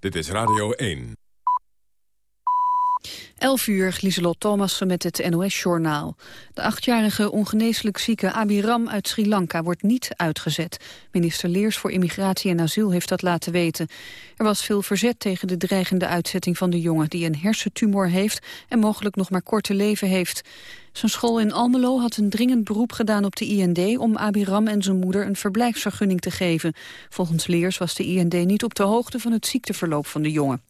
Dit is Radio 1. 11 uur, Lieselot Thomassen met het NOS-journaal. De achtjarige ongeneeslijk zieke Abiram uit Sri Lanka wordt niet uitgezet. Minister Leers voor Immigratie en Asiel heeft dat laten weten. Er was veel verzet tegen de dreigende uitzetting van de jongen... die een hersentumor heeft en mogelijk nog maar korte leven heeft. Zijn school in Almelo had een dringend beroep gedaan op de IND... om Abiram en zijn moeder een verblijfsvergunning te geven. Volgens Leers was de IND niet op de hoogte van het ziekteverloop van de jongen.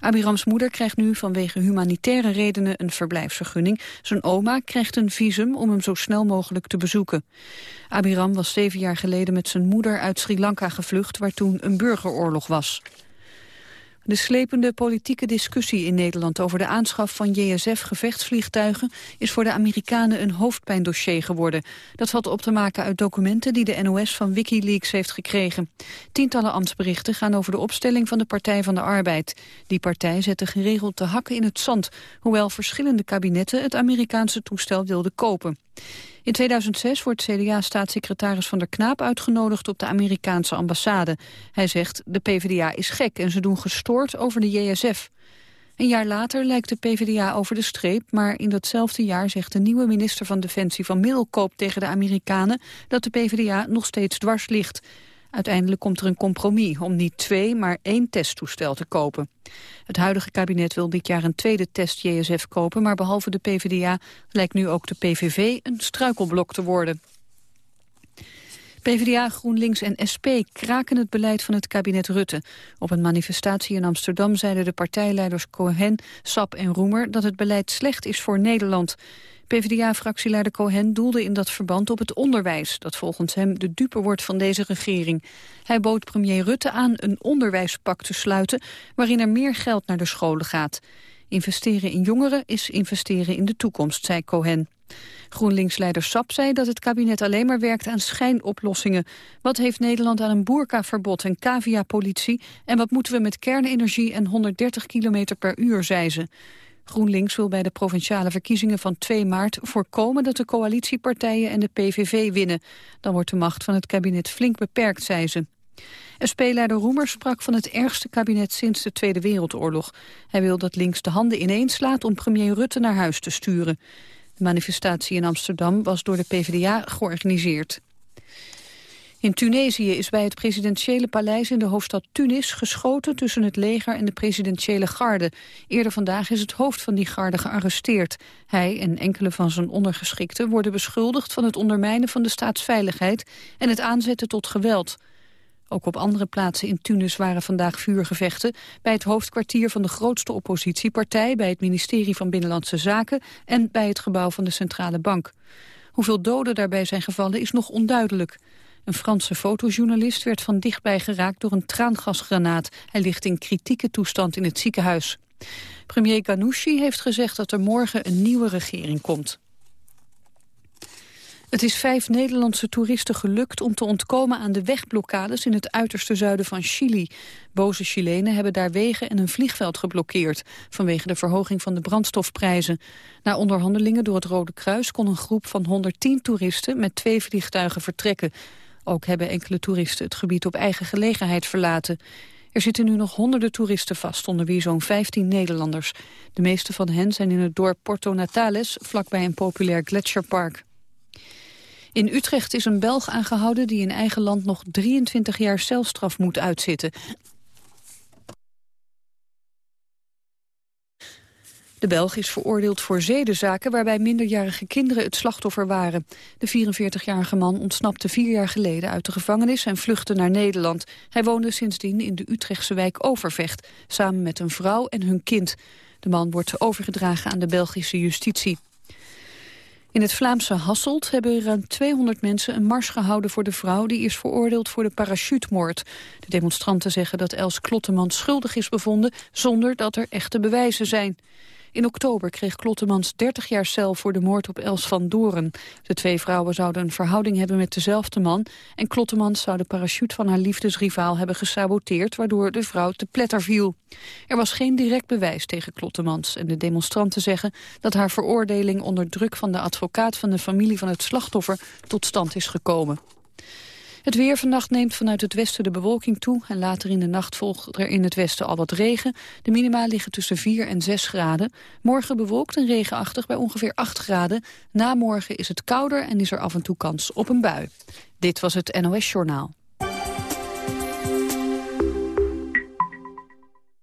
Abirams moeder krijgt nu vanwege humanitaire redenen een verblijfsvergunning. Zijn oma krijgt een visum om hem zo snel mogelijk te bezoeken. Abiram was zeven jaar geleden met zijn moeder uit Sri Lanka gevlucht... waar toen een burgeroorlog was. De slepende politieke discussie in Nederland over de aanschaf van JSF-gevechtsvliegtuigen is voor de Amerikanen een hoofdpijndossier geworden. Dat valt op te maken uit documenten die de NOS van Wikileaks heeft gekregen. Tientallen ambtsberichten gaan over de opstelling van de Partij van de Arbeid. Die partij zette geregeld te hakken in het zand, hoewel verschillende kabinetten het Amerikaanse toestel wilden kopen. In 2006 wordt CDA-staatssecretaris Van der Knaap uitgenodigd op de Amerikaanse ambassade. Hij zegt, de PvdA is gek en ze doen gestoord over de JSF. Een jaar later lijkt de PvdA over de streep, maar in datzelfde jaar zegt de nieuwe minister van Defensie van Middelkoop tegen de Amerikanen dat de PvdA nog steeds dwars ligt. Uiteindelijk komt er een compromis om niet twee, maar één testtoestel te kopen. Het huidige kabinet wil dit jaar een tweede test JSF kopen... maar behalve de PvdA lijkt nu ook de PVV een struikelblok te worden. PvdA, GroenLinks en SP kraken het beleid van het kabinet Rutte. Op een manifestatie in Amsterdam zeiden de partijleiders Cohen, Sap en Roemer... dat het beleid slecht is voor Nederland. PvdA-fractieleider Cohen doelde in dat verband op het onderwijs... dat volgens hem de dupe wordt van deze regering. Hij bood premier Rutte aan een onderwijspak te sluiten... waarin er meer geld naar de scholen gaat. Investeren in jongeren is investeren in de toekomst, zei Cohen. GroenLinks-leider Sap zei dat het kabinet alleen maar werkt aan schijnoplossingen. Wat heeft Nederland aan een boerkaverbod en cavia-politie... en wat moeten we met kernenergie en 130 km per uur, zei ze. GroenLinks wil bij de provinciale verkiezingen van 2 maart voorkomen dat de coalitiepartijen en de PVV winnen. Dan wordt de macht van het kabinet flink beperkt, zei ze. SP-leider Roemer sprak van het ergste kabinet sinds de Tweede Wereldoorlog. Hij wil dat links de handen ineens slaat om premier Rutte naar huis te sturen. De manifestatie in Amsterdam was door de PvdA georganiseerd. In Tunesië is bij het presidentiële paleis in de hoofdstad Tunis geschoten tussen het leger en de presidentiële garde. Eerder vandaag is het hoofd van die garde gearresteerd. Hij en enkele van zijn ondergeschikten worden beschuldigd van het ondermijnen van de staatsveiligheid en het aanzetten tot geweld. Ook op andere plaatsen in Tunis waren vandaag vuurgevechten... bij het hoofdkwartier van de grootste oppositiepartij... bij het ministerie van Binnenlandse Zaken... en bij het gebouw van de Centrale Bank. Hoeveel doden daarbij zijn gevallen is nog onduidelijk. Een Franse fotojournalist werd van dichtbij geraakt door een traangasgranaat. Hij ligt in kritieke toestand in het ziekenhuis. Premier Ghanouchi heeft gezegd dat er morgen een nieuwe regering komt. Het is vijf Nederlandse toeristen gelukt om te ontkomen aan de wegblokkades in het uiterste zuiden van Chili. Boze Chilenen hebben daar wegen en een vliegveld geblokkeerd vanwege de verhoging van de brandstofprijzen. Na onderhandelingen door het Rode Kruis kon een groep van 110 toeristen met twee vliegtuigen vertrekken. Ook hebben enkele toeristen het gebied op eigen gelegenheid verlaten. Er zitten nu nog honderden toeristen vast, onder wie zo'n 15 Nederlanders. De meeste van hen zijn in het dorp Porto Natales, vlakbij een populair gletsjerpark. In Utrecht is een Belg aangehouden die in eigen land nog 23 jaar celstraf moet uitzitten. De Belg is veroordeeld voor zedenzaken waarbij minderjarige kinderen het slachtoffer waren. De 44-jarige man ontsnapte vier jaar geleden uit de gevangenis en vluchtte naar Nederland. Hij woonde sindsdien in de Utrechtse wijk Overvecht, samen met een vrouw en hun kind. De man wordt overgedragen aan de Belgische justitie. In het Vlaamse Hasselt hebben ruim 200 mensen een mars gehouden voor de vrouw die is veroordeeld voor de parachutemoord. De demonstranten zeggen dat Els Klotteman schuldig is bevonden zonder dat er echte bewijzen zijn. In oktober kreeg Klottemans 30 jaar cel voor de moord op Els van Doren. De twee vrouwen zouden een verhouding hebben met dezelfde man... en Klottemans zou de parachute van haar liefdesrivaal hebben gesaboteerd... waardoor de vrouw te pletter viel. Er was geen direct bewijs tegen Klottemans... en de demonstranten zeggen dat haar veroordeling onder druk van de advocaat... van de familie van het slachtoffer tot stand is gekomen. Het weer vannacht neemt vanuit het westen de bewolking toe... en later in de nacht volgt er in het westen al wat regen. De minima liggen tussen 4 en 6 graden. Morgen bewolkt en regenachtig bij ongeveer 8 graden. Na morgen is het kouder en is er af en toe kans op een bui. Dit was het NOS Journaal.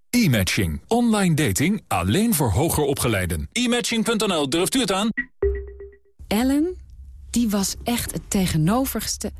E-matching. Online dating alleen voor hoger opgeleiden. E-matching.nl, durft u het aan? Ellen, die was echt het tegenovergestelde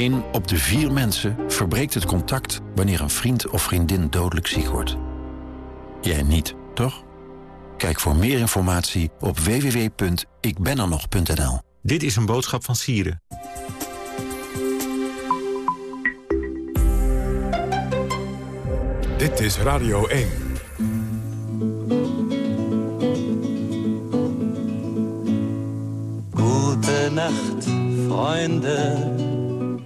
Eén op de vier mensen verbreekt het contact... wanneer een vriend of vriendin dodelijk ziek wordt. Jij niet, toch? Kijk voor meer informatie op www.ikbenernog.nl. Dit is een boodschap van Sieren. Dit is Radio 1. Gute Nacht, Freunde.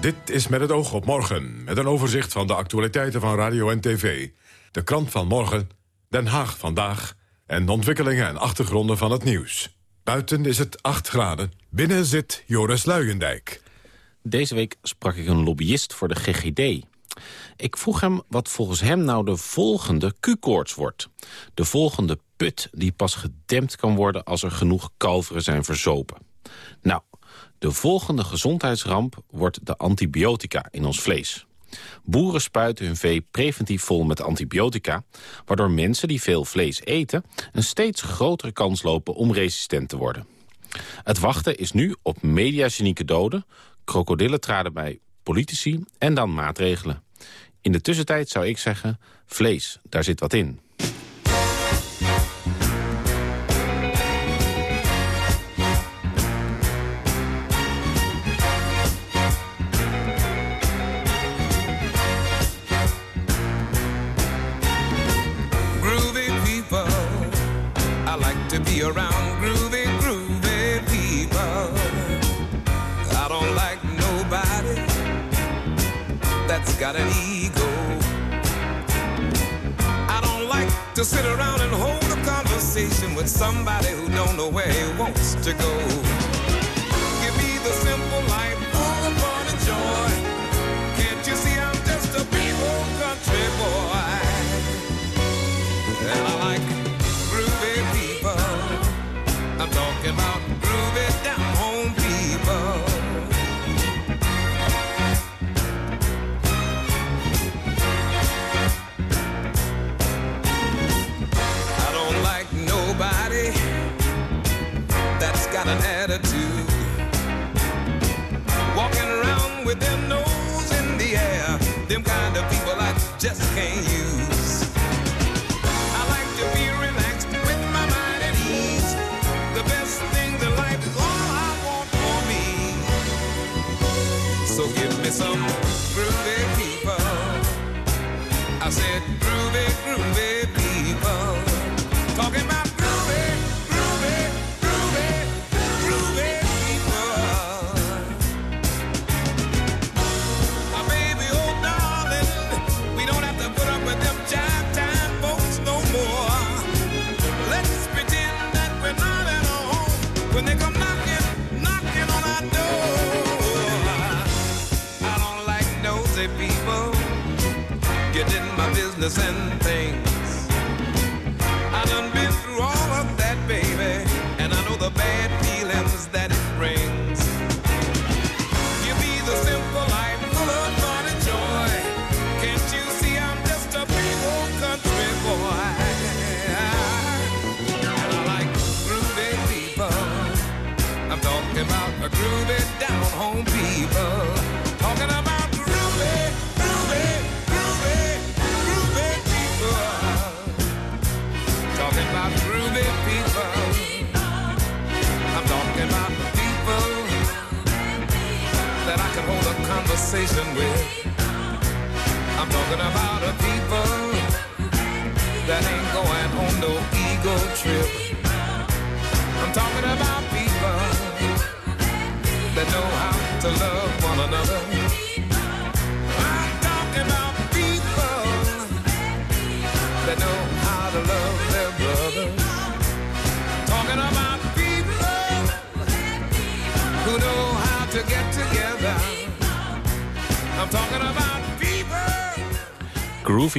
Dit is met het oog op morgen, met een overzicht van de actualiteiten van radio en tv. De krant van morgen, Den Haag vandaag en de ontwikkelingen en achtergronden van het nieuws. Buiten is het 8 graden, binnen zit Joris Luijendijk. Deze week sprak ik een lobbyist voor de GGD. Ik vroeg hem wat volgens hem nou de volgende Q-koorts wordt. De volgende put die pas gedempt kan worden als er genoeg kalveren zijn verzopen. Nou, de volgende gezondheidsramp wordt de antibiotica in ons vlees. Boeren spuiten hun vee preventief vol met antibiotica... waardoor mensen die veel vlees eten... een steeds grotere kans lopen om resistent te worden. Het wachten is nu op mediagenieke doden... krokodillen traden bij politici en dan maatregelen. In de tussentijd zou ik zeggen, vlees, daar zit wat in. To sit around and hold a conversation with somebody who don't know where he wants to go. Give me the simple life, full of fun and joy. Can't you see I'm just a people country boy?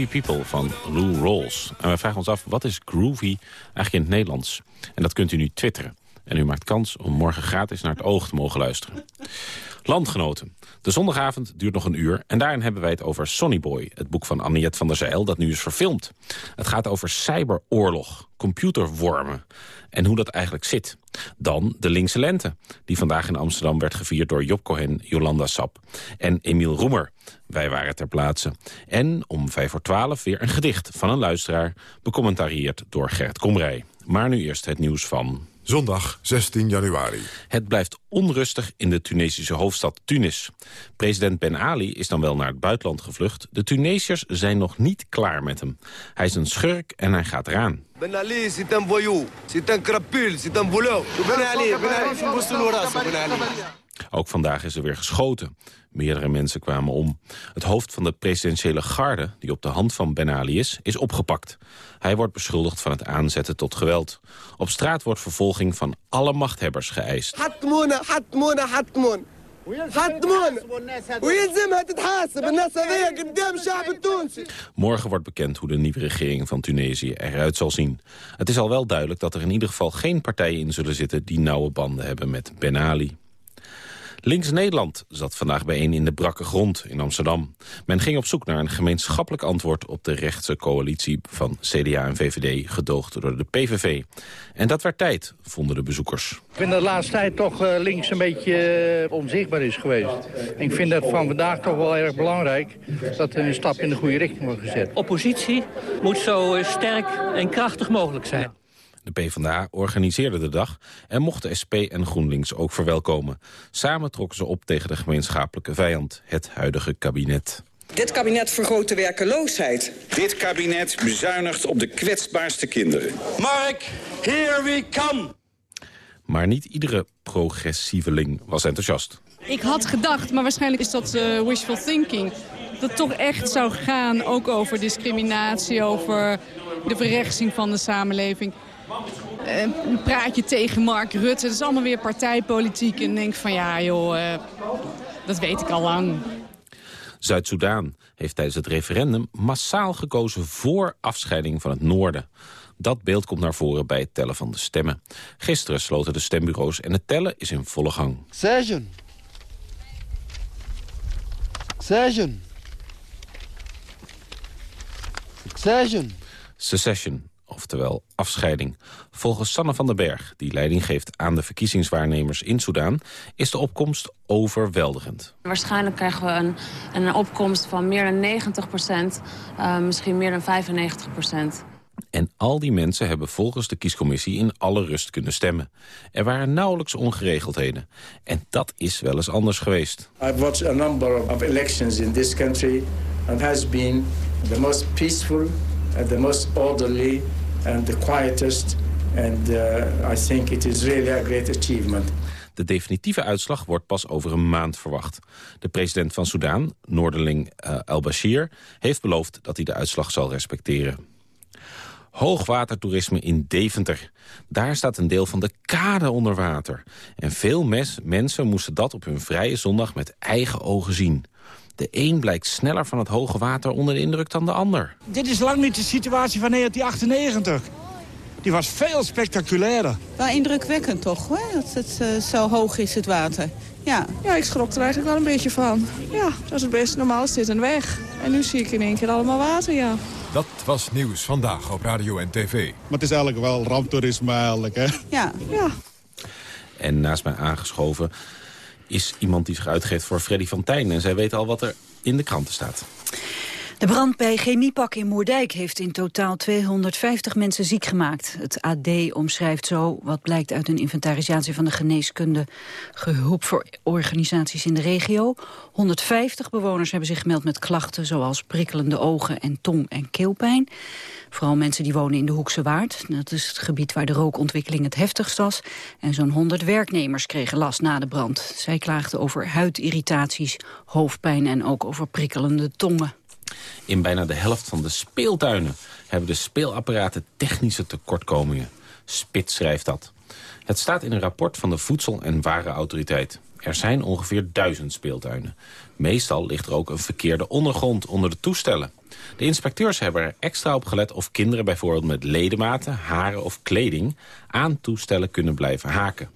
Groovy People van Lou Rolls. En wij vragen ons af, wat is groovy eigenlijk in het Nederlands? En dat kunt u nu twitteren. En u maakt kans om morgen gratis naar het oog te mogen luisteren. Landgenoten. De zondagavond duurt nog een uur en daarin hebben wij het over Sonny Boy. Het boek van Anniette van der Zeil dat nu is verfilmd. Het gaat over cyberoorlog, computerwormen en hoe dat eigenlijk zit. Dan de linkse lente, die vandaag in Amsterdam werd gevierd door Job Cohen, Jolanda Sap en Emiel Roemer. Wij waren ter plaatse. En om vijf voor twaalf weer een gedicht van een luisteraar, becommentarieerd door Gert Komrij. Maar nu eerst het nieuws van... Zondag 16 januari. Het blijft onrustig in de Tunesische hoofdstad Tunis. President Ben Ali is dan wel naar het buitenland gevlucht. De Tunesiërs zijn nog niet klaar met hem. Hij is een schurk en hij gaat eraan. Ben Ali, c'est un voyou, c'est un crapule, c'est un voleur. Ben Ali, Ben Ali, c'est un boustoulourasse, Ben Ali. Ook vandaag is er weer geschoten. Meerdere mensen kwamen om. Het hoofd van de presidentiële garde, die op de hand van Ben Ali is, is opgepakt. Hij wordt beschuldigd van het aanzetten tot geweld. Op straat wordt vervolging van alle machthebbers geëist. Morgen wordt bekend hoe de nieuwe regering van Tunesië eruit zal zien. Het is al wel duidelijk dat er in ieder geval geen partijen in zullen zitten... die nauwe banden hebben met Ben Ali. Links Nederland zat vandaag bijeen in de brakke grond in Amsterdam. Men ging op zoek naar een gemeenschappelijk antwoord op de rechtse coalitie van CDA en VVD, gedoogd door de PVV. En dat werd tijd, vonden de bezoekers. Ik vind dat de laatste tijd toch eh, links een beetje eh, onzichtbaar is geweest. En ik vind dat van vandaag toch wel erg belangrijk dat er een stap in de goede richting wordt gezet. Oppositie moet zo eh, sterk en krachtig mogelijk zijn. De PvdA organiseerde de dag en mochten SP en GroenLinks ook verwelkomen. Samen trokken ze op tegen de gemeenschappelijke vijand, het huidige kabinet. Dit kabinet vergroot de werkeloosheid. Dit kabinet bezuinigt op de kwetsbaarste kinderen. Mark, here we come. Maar niet iedere progressieveling was enthousiast. Ik had gedacht, maar waarschijnlijk is dat eh, wishful thinking... dat het toch echt zou gaan ook over discriminatie... over de verrechtsing van de samenleving. Eh, een praatje tegen Mark Rutte. Het is allemaal weer partijpolitiek. En denk van ja joh, eh, dat weet ik al lang. Zuid-Soedan heeft tijdens het referendum massaal gekozen voor afscheiding van het noorden. Dat beeld komt naar voren bij het tellen van de stemmen. Gisteren sloten de stembureaus en het tellen is in volle gang. Session. Session. Session. Secession, oftewel afscheiding. Volgens Sanne van den Berg, die leiding geeft aan de verkiezingswaarnemers in Soedan... is de opkomst overweldigend. Waarschijnlijk krijgen we een, een opkomst van meer dan 90 procent, uh, misschien meer dan 95 procent. En al die mensen hebben volgens de kiescommissie in alle rust kunnen stemmen. Er waren nauwelijks ongeregeldheden. En dat is wel eens anders geweest. I've watched a number of elections in this country... and has been the most peaceful, and the most orderly, and the quietest... and uh, I think it is really a great achievement. De definitieve uitslag wordt pas over een maand verwacht. De president van Soedan, Noorderling uh, al-Bashir... heeft beloofd dat hij de uitslag zal respecteren. Hoogwatertoerisme in Deventer. Daar staat een deel van de kade onder water. En veel mes mensen moesten dat op hun vrije zondag met eigen ogen zien. De een blijkt sneller van het hoge water onder de indruk dan de ander. Dit is lang niet de situatie van 1998. Die was veel spectaculairer. Wel indrukwekkend toch, hoor, dat het uh, zo hoog is, het water. Ja. ja, ik schrok er eigenlijk wel een beetje van. Ja, dat is het best. Normaal is dit een weg. En nu zie ik in één keer allemaal water, ja. Dat was Nieuws Vandaag op Radio en TV. Maar het is eigenlijk wel ramptoerisme eigenlijk, hè? Ja. Ja. En naast mij aangeschoven is iemand die zich uitgeeft voor Freddy van Tijn. En zij weet al wat er in de kranten staat. De brand bij Chemiepak in Moerdijk heeft in totaal 250 mensen ziek gemaakt. Het AD omschrijft zo wat blijkt uit een inventarisatie van de geneeskunde hulporganisaties in de regio. 150 bewoners hebben zich gemeld met klachten zoals prikkelende ogen en tong- en keelpijn. Vooral mensen die wonen in de Hoekse Waard. Dat is het gebied waar de rookontwikkeling het heftigst was. En zo'n 100 werknemers kregen last na de brand. Zij klaagden over huidirritaties, hoofdpijn en ook over prikkelende tongen. In bijna de helft van de speeltuinen hebben de speelapparaten technische tekortkomingen. Spits schrijft dat. Het staat in een rapport van de Voedsel- en Warenautoriteit. Er zijn ongeveer duizend speeltuinen. Meestal ligt er ook een verkeerde ondergrond onder de toestellen. De inspecteurs hebben er extra op gelet of kinderen bijvoorbeeld met ledematen, haren of kleding aan toestellen kunnen blijven haken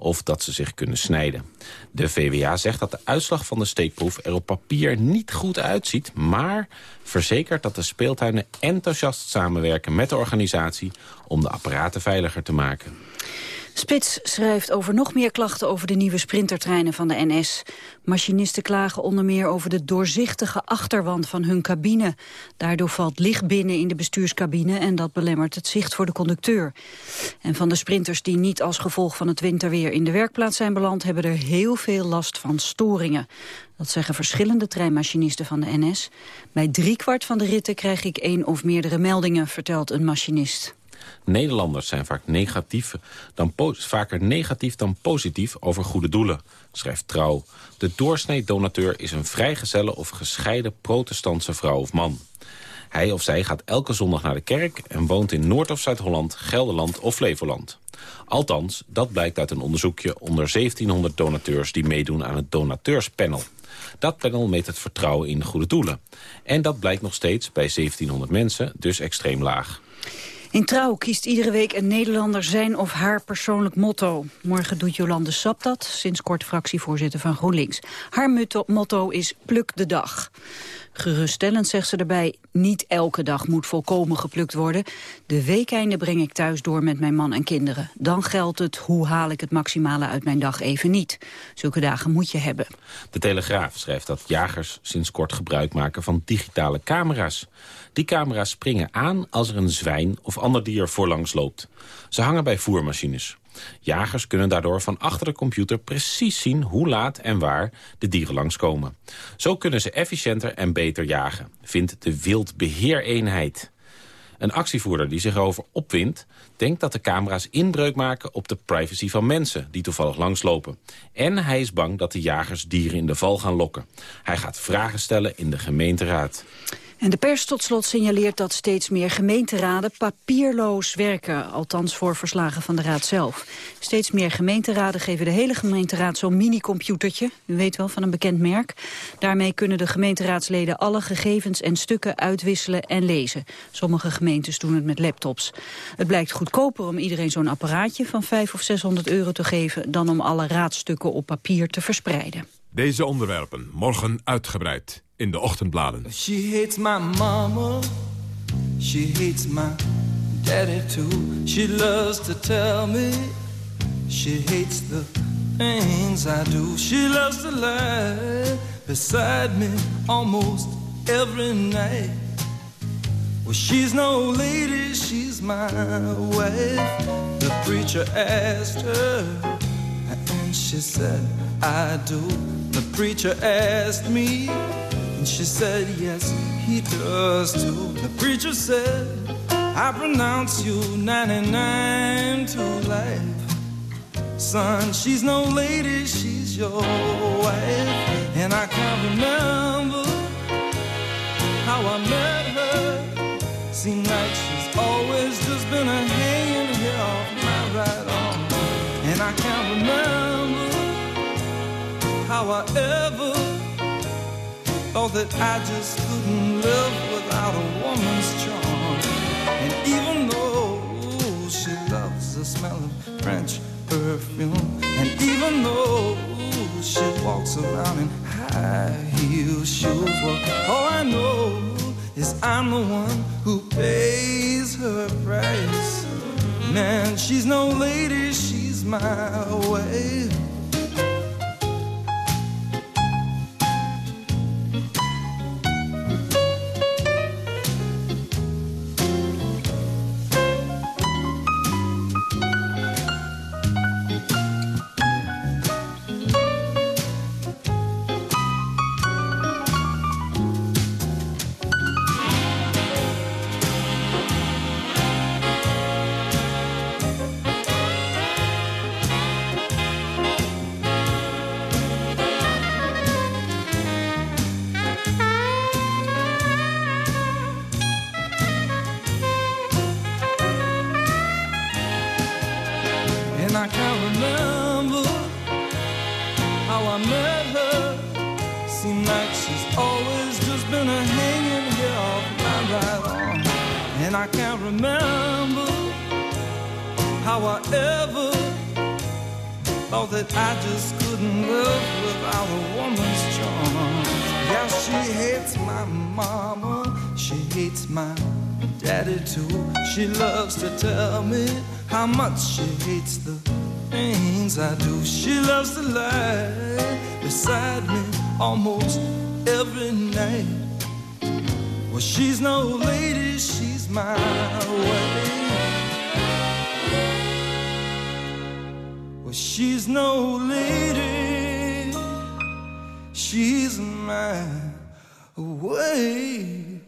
of dat ze zich kunnen snijden. De VWA zegt dat de uitslag van de steekproef er op papier niet goed uitziet... maar verzekert dat de speeltuinen enthousiast samenwerken met de organisatie... om de apparaten veiliger te maken. Spits schrijft over nog meer klachten over de nieuwe sprintertreinen van de NS. Machinisten klagen onder meer over de doorzichtige achterwand van hun cabine. Daardoor valt licht binnen in de bestuurscabine en dat belemmert het zicht voor de conducteur. En van de sprinters die niet als gevolg van het winterweer in de werkplaats zijn beland... hebben er heel veel last van storingen. Dat zeggen verschillende treinmachinisten van de NS. Bij driekwart van de ritten krijg ik één of meerdere meldingen, vertelt een machinist. Nederlanders zijn vaak negatief dan vaker negatief dan positief over goede doelen, schrijft Trouw. De doorsnee donateur is een vrijgezelle of gescheiden protestantse vrouw of man. Hij of zij gaat elke zondag naar de kerk en woont in Noord- of Zuid-Holland, Gelderland of Flevoland. Althans, dat blijkt uit een onderzoekje onder 1700 donateurs die meedoen aan het donateurspanel. Dat panel meet het vertrouwen in goede doelen. En dat blijkt nog steeds bij 1700 mensen dus extreem laag. In Trouw kiest iedere week een Nederlander zijn of haar persoonlijk motto. Morgen doet Jolande Sap dat, sinds kort fractievoorzitter van GroenLinks. Haar motto is pluk de dag. Geruststellend zegt ze erbij, niet elke dag moet volkomen geplukt worden. De weekeinden breng ik thuis door met mijn man en kinderen. Dan geldt het, hoe haal ik het maximale uit mijn dag even niet. Zulke dagen moet je hebben. De Telegraaf schrijft dat jagers sinds kort gebruik maken van digitale camera's. Die camera's springen aan als er een zwijn of ander dier voorlangs loopt. Ze hangen bij voermachines. Jagers kunnen daardoor van achter de computer precies zien hoe laat en waar de dieren langskomen. Zo kunnen ze efficiënter en beter jagen, vindt de wildbeheereenheid. Een actievoerder die zich erover opwindt... denkt dat de camera's inbreuk maken op de privacy van mensen... die toevallig langslopen. En hij is bang dat de jagers dieren in de val gaan lokken. Hij gaat vragen stellen in de gemeenteraad. En de pers tot slot signaleert dat steeds meer gemeenteraden papierloos werken. Althans voor verslagen van de raad zelf. Steeds meer gemeenteraden geven de hele gemeenteraad zo'n mini-computertje. U weet wel, van een bekend merk. Daarmee kunnen de gemeenteraadsleden alle gegevens en stukken uitwisselen en lezen. Sommige gemeentes doen het met laptops. Het blijkt goedkoper om iedereen zo'n apparaatje van 500 of 600 euro te geven... dan om alle raadstukken op papier te verspreiden. Deze onderwerpen morgen uitgebreid in de ochtendbladen. She hates my mama. She hates my daddy too. She loves to tell me. She hates the things I do. She loves to lie beside me almost every night. Well, she's no lady, she's my wife. The preacher asked her, and she said, I do. Preacher asked me, and she said, Yes, he does too. The preacher said, I pronounce you 99 to life. Son, she's no lady, she's your wife. And I can't remember how I met her. Seems like she's always just been a hanging here off my right arm. And I can't remember how I ever thought that I just couldn't live without a woman's charm. And even though she loves the smell of French perfume, and even though she walks around in high heel shoes, well, all I know is I'm the one who pays her price. Man, she's no lady, she's my way. I can't remember how I ever thought that I just couldn't live without a woman's charm. Yeah, she hates my mama, she hates my daddy too. She loves to tell me how much she hates the things I do. She loves to lie beside me almost every night. Well, she's no lady, she's my way. Well, she's no lady, she's my way.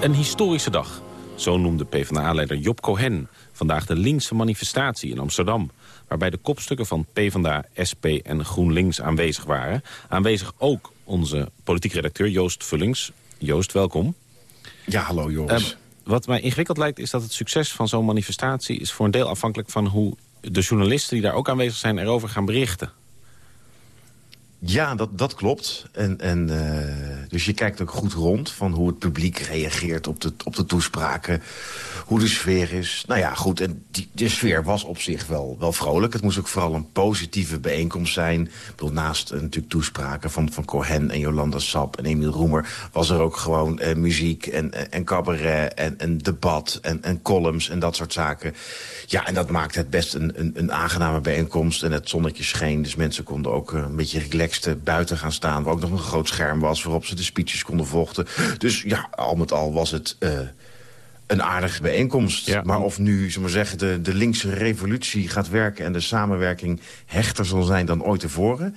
Een historische dag. Zo noemde PvdA-leider Job Cohen vandaag de linkse manifestatie in Amsterdam. Waarbij de kopstukken van PvdA, SP en GroenLinks aanwezig waren. Aanwezig ook onze politiek redacteur Joost Vullings. Joost, welkom. Ja, hallo Joris. Uh, wat mij ingewikkeld lijkt is dat het succes van zo'n manifestatie... is voor een deel afhankelijk van hoe de journalisten die daar ook aanwezig zijn... erover gaan berichten. Ja, dat, dat klopt. En, en, uh, dus je kijkt ook goed rond van hoe het publiek reageert op de, op de toespraken. Hoe de sfeer is. Nou ja, goed. En die, de sfeer was op zich wel, wel vrolijk. Het moest ook vooral een positieve bijeenkomst zijn. Ik bedoel, naast uh, natuurlijk toespraken van, van Cohen en Jolanda Sap en Emiel Roemer... was er ook gewoon uh, muziek en, en cabaret en, en debat en, en columns en dat soort zaken. Ja, en dat maakte het best een, een, een aangename bijeenkomst. En het zonnetje scheen, dus mensen konden ook een beetje buiten gaan staan... waar ook nog een groot scherm was waarop ze de speeches konden vochten. Dus ja, al met al was het uh, een aardige bijeenkomst. Ja. Maar of nu, zullen we zeggen, de, de linkse revolutie gaat werken... en de samenwerking hechter zal zijn dan ooit tevoren...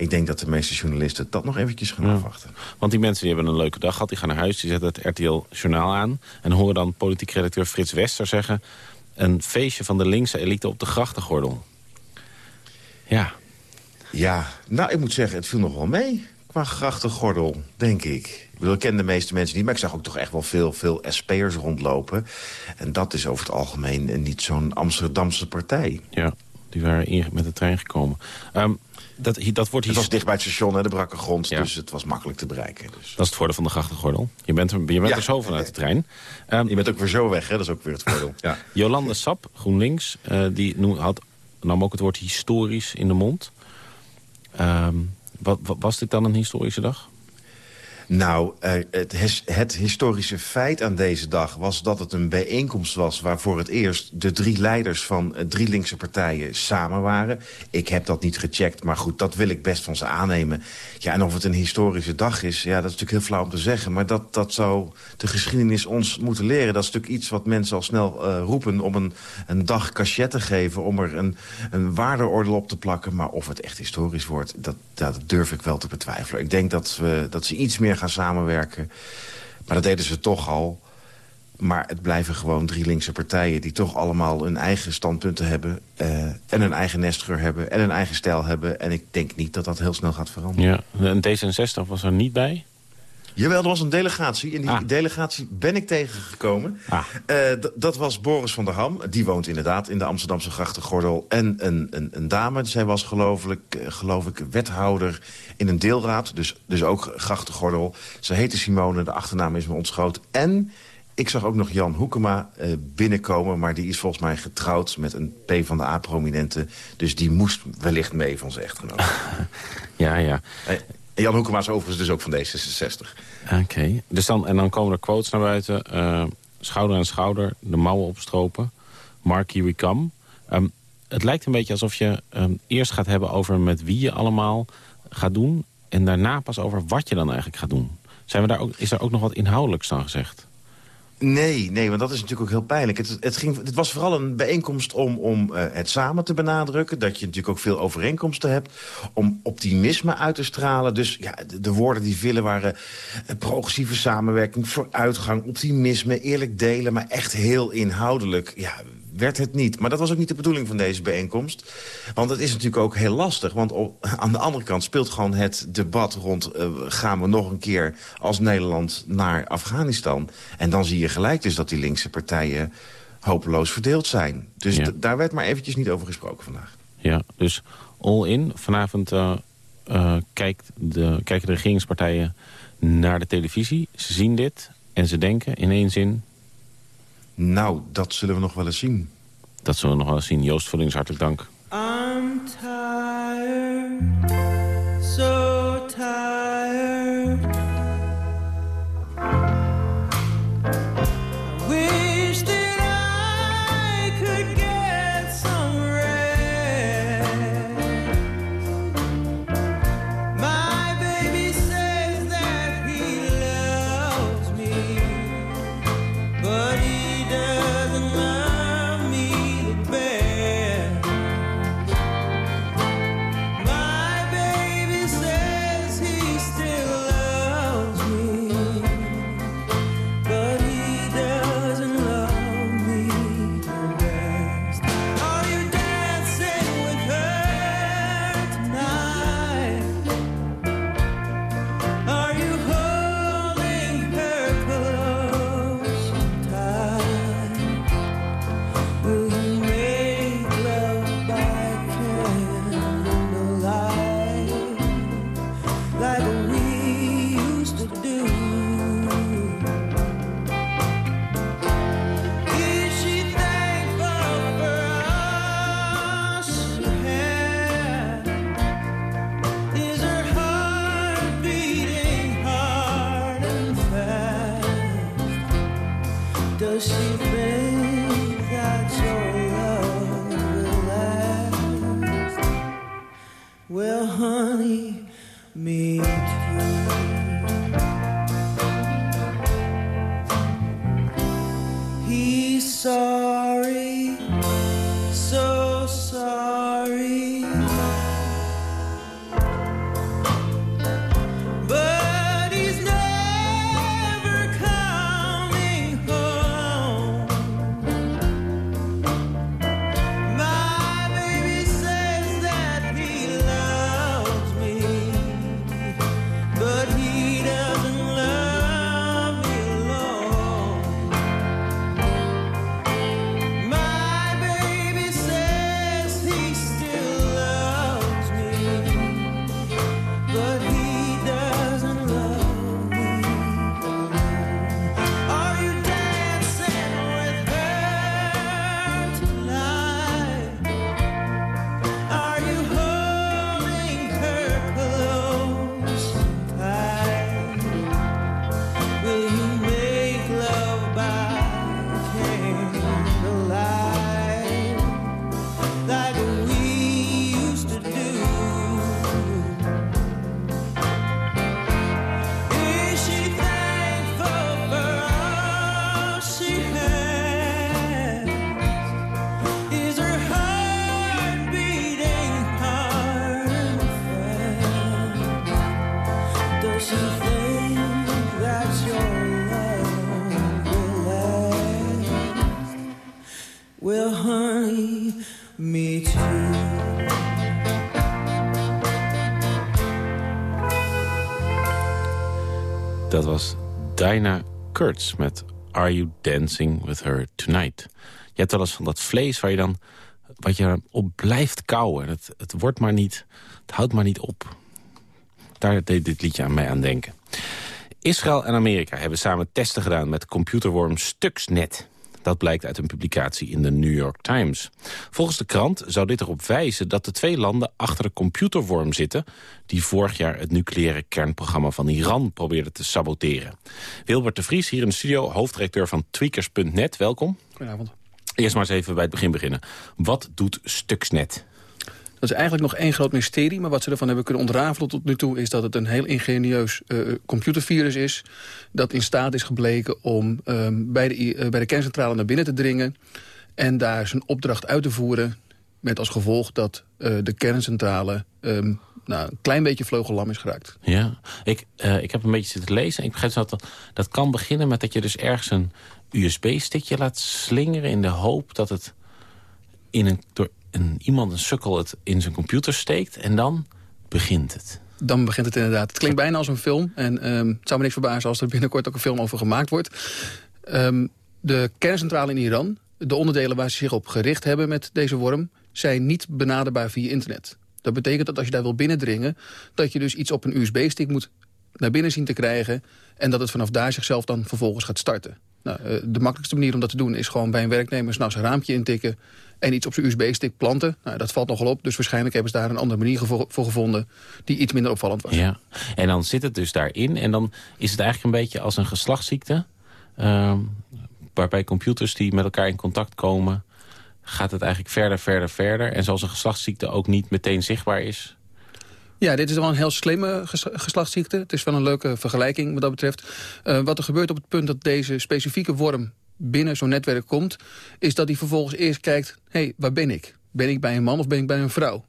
Ik denk dat de meeste journalisten dat nog eventjes gaan ja. afwachten. Want die mensen die hebben een leuke dag gehad. Die gaan naar huis, die zetten het RTL-journaal aan... en horen dan politiek redacteur Frits Wester zeggen... een feestje van de linkse elite op de grachtengordel. Ja, ja, nou, ik moet zeggen, het viel nog wel mee qua grachtengordel, denk ik. Ik, bedoel, ik ken de meeste mensen niet, maar ik zag ook toch echt wel veel, veel SP'ers rondlopen. En dat is over het algemeen niet zo'n Amsterdamse partij. Ja, die waren met de trein gekomen. Um, dat, dat wordt hier... Het was dicht bij het station, hè, de brakke grond, ja. dus het was makkelijk te bereiken. Dus. Dat is het voordeel van de grachtengordel. Je bent er, je bent ja. er zo vanuit de trein. Um, je bent ook weer zo weg, hè? dat is ook weer het voordeel. ja. Jolande Sap, GroenLinks, uh, die had, nam ook het woord historisch in de mond. Um, wat, wat, was dit dan een historische dag? Nou, uh, het, het, historische feit aan deze dag was dat het een bijeenkomst was... waar voor het eerst de drie leiders van uh, drie linkse partijen samen waren. Ik heb dat niet gecheckt, maar goed, dat wil ik best van ze aannemen. Ja, en of het een historische dag is, ja, dat is natuurlijk heel flauw om te zeggen... maar dat, dat zou de geschiedenis ons moeten leren. Dat is natuurlijk iets wat mensen al snel uh, roepen... om een, een dag cachet te geven, om er een, een waardeoordeel op te plakken. Maar of het echt historisch wordt, dat, dat durf ik wel te betwijfelen. Ik denk dat, we, dat ze iets meer gaan samenwerken. Maar dat deden ze toch al. Maar het blijven gewoon drie linkse partijen... die toch allemaal hun eigen standpunten hebben... Uh, en een eigen nestgeur hebben en een eigen stijl hebben. En ik denk niet dat dat heel snel gaat veranderen. Ja, en D66 was er niet bij? Jawel, er was een delegatie. In die ah. delegatie ben ik tegengekomen. Ah. Uh, dat was Boris van der Ham. Die woont inderdaad in de Amsterdamse grachtengordel. En een, een, een dame, zij was geloof ik, geloof ik wethouder in een deelraad. Dus, dus ook grachtengordel. Ze heette Simone, de achternaam is me ontschoot. En ik zag ook nog Jan Hoekema uh, binnenkomen... maar die is volgens mij getrouwd met een P van de A-prominente. Dus die moest wellicht mee van zijn echtgenoot. ja, ja. Uh, Jan Hoekema is overigens dus ook van D66. Oké, dus dan, en dan komen er quotes naar buiten. Uh, schouder aan schouder, de mouwen opstropen. Mark, here we come. Um, het lijkt een beetje alsof je um, eerst gaat hebben over met wie je allemaal gaat doen... en daarna pas over wat je dan eigenlijk gaat doen. Zijn we daar ook, is er ook nog wat inhoudelijks dan gezegd? Nee, nee, want dat is natuurlijk ook heel pijnlijk. Het, het, ging, het was vooral een bijeenkomst om, om uh, het samen te benadrukken. Dat je natuurlijk ook veel overeenkomsten hebt. Om optimisme uit te stralen. Dus ja, de, de woorden die vielen waren uh, progressieve samenwerking, vooruitgang, optimisme, eerlijk delen. Maar echt heel inhoudelijk. Ja, werd het niet. Maar dat was ook niet de bedoeling van deze bijeenkomst. Want het is natuurlijk ook heel lastig. Want op, aan de andere kant speelt gewoon het debat rond... Uh, gaan we nog een keer als Nederland naar Afghanistan? En dan zie je gelijk dus dat die linkse partijen hopeloos verdeeld zijn. Dus ja. daar werd maar eventjes niet over gesproken vandaag. Ja, dus All In. Vanavond uh, uh, kijkt de, kijken de regeringspartijen naar de televisie. Ze zien dit en ze denken in één zin... Nou, dat zullen we nog wel eens zien. Dat zullen we nog wel eens zien. Joost Vullings, hartelijk dank. I'm tired, Dinah Kurtz met Are You Dancing With Her Tonight. Je hebt wel eens van dat vlees waar je dan wat je op blijft kauwen. Het, het wordt maar niet, het houdt maar niet op. Daar deed dit liedje aan mij aan denken. Israël en Amerika hebben samen testen gedaan met computerworm Stuxnet. Dat blijkt uit een publicatie in de New York Times. Volgens de krant zou dit erop wijzen dat de twee landen achter de computerworm zitten... die vorig jaar het nucleaire kernprogramma van Iran probeerde te saboteren. Wilbert de Vries, hier in de studio, hoofddirecteur van Tweakers.net. Welkom. Goedenavond. Eerst maar eens even bij het begin beginnen. Wat doet Stuxnet? Dat is eigenlijk nog één groot mysterie, maar wat ze ervan hebben kunnen ontrafelen tot nu toe... is dat het een heel ingenieus uh, computervirus is... dat in staat is gebleken om um, bij, de, uh, bij de kerncentrale naar binnen te dringen... en daar zijn opdracht uit te voeren... met als gevolg dat de kerncentrale um, nou, een klein beetje vleugellam is geraakt. Ja, ik, ik heb een beetje zitten lezen. Ik begrijp dat dat kan beginnen met dat je dus ergens een USB-stickje laat slingeren... in de hoop dat het in een, door een, iemand, een sukkel, het in zijn computer steekt... en dan begint het. Dan begint het inderdaad. Het klinkt bijna als een film. En um, het zou me niks verbazen als er binnenkort ook een film over gemaakt wordt. Um, de kerncentrale in Iran, de onderdelen waar ze zich op gericht hebben met deze worm... zijn niet benaderbaar via internet. Dat betekent dat als je daar wil binnendringen... dat je dus iets op een USB-stick moet naar binnen zien te krijgen... en dat het vanaf daar zichzelf dan vervolgens gaat starten. Nou, eh, de makkelijkste manier om dat te doen is gewoon bij een werknemer... s'nachts een raampje intikken en iets op zijn USB-stick planten. Nou, dat valt nogal op, dus waarschijnlijk hebben ze daar een andere manier voor gevonden... die iets minder opvallend was. Ja, en dan zit het dus daarin en dan is het eigenlijk een beetje als een geslachtsziekte... Uh, waarbij computers die met elkaar in contact komen... gaat het eigenlijk verder, verder, verder. En zoals een geslachtsziekte ook niet meteen zichtbaar is... Ja, dit is wel een heel slimme geslachtsziekte. Het is wel een leuke vergelijking wat dat betreft. Uh, wat er gebeurt op het punt dat deze specifieke worm binnen zo'n netwerk komt... is dat hij vervolgens eerst kijkt, hé, hey, waar ben ik? Ben ik bij een man of ben ik bij een vrouw?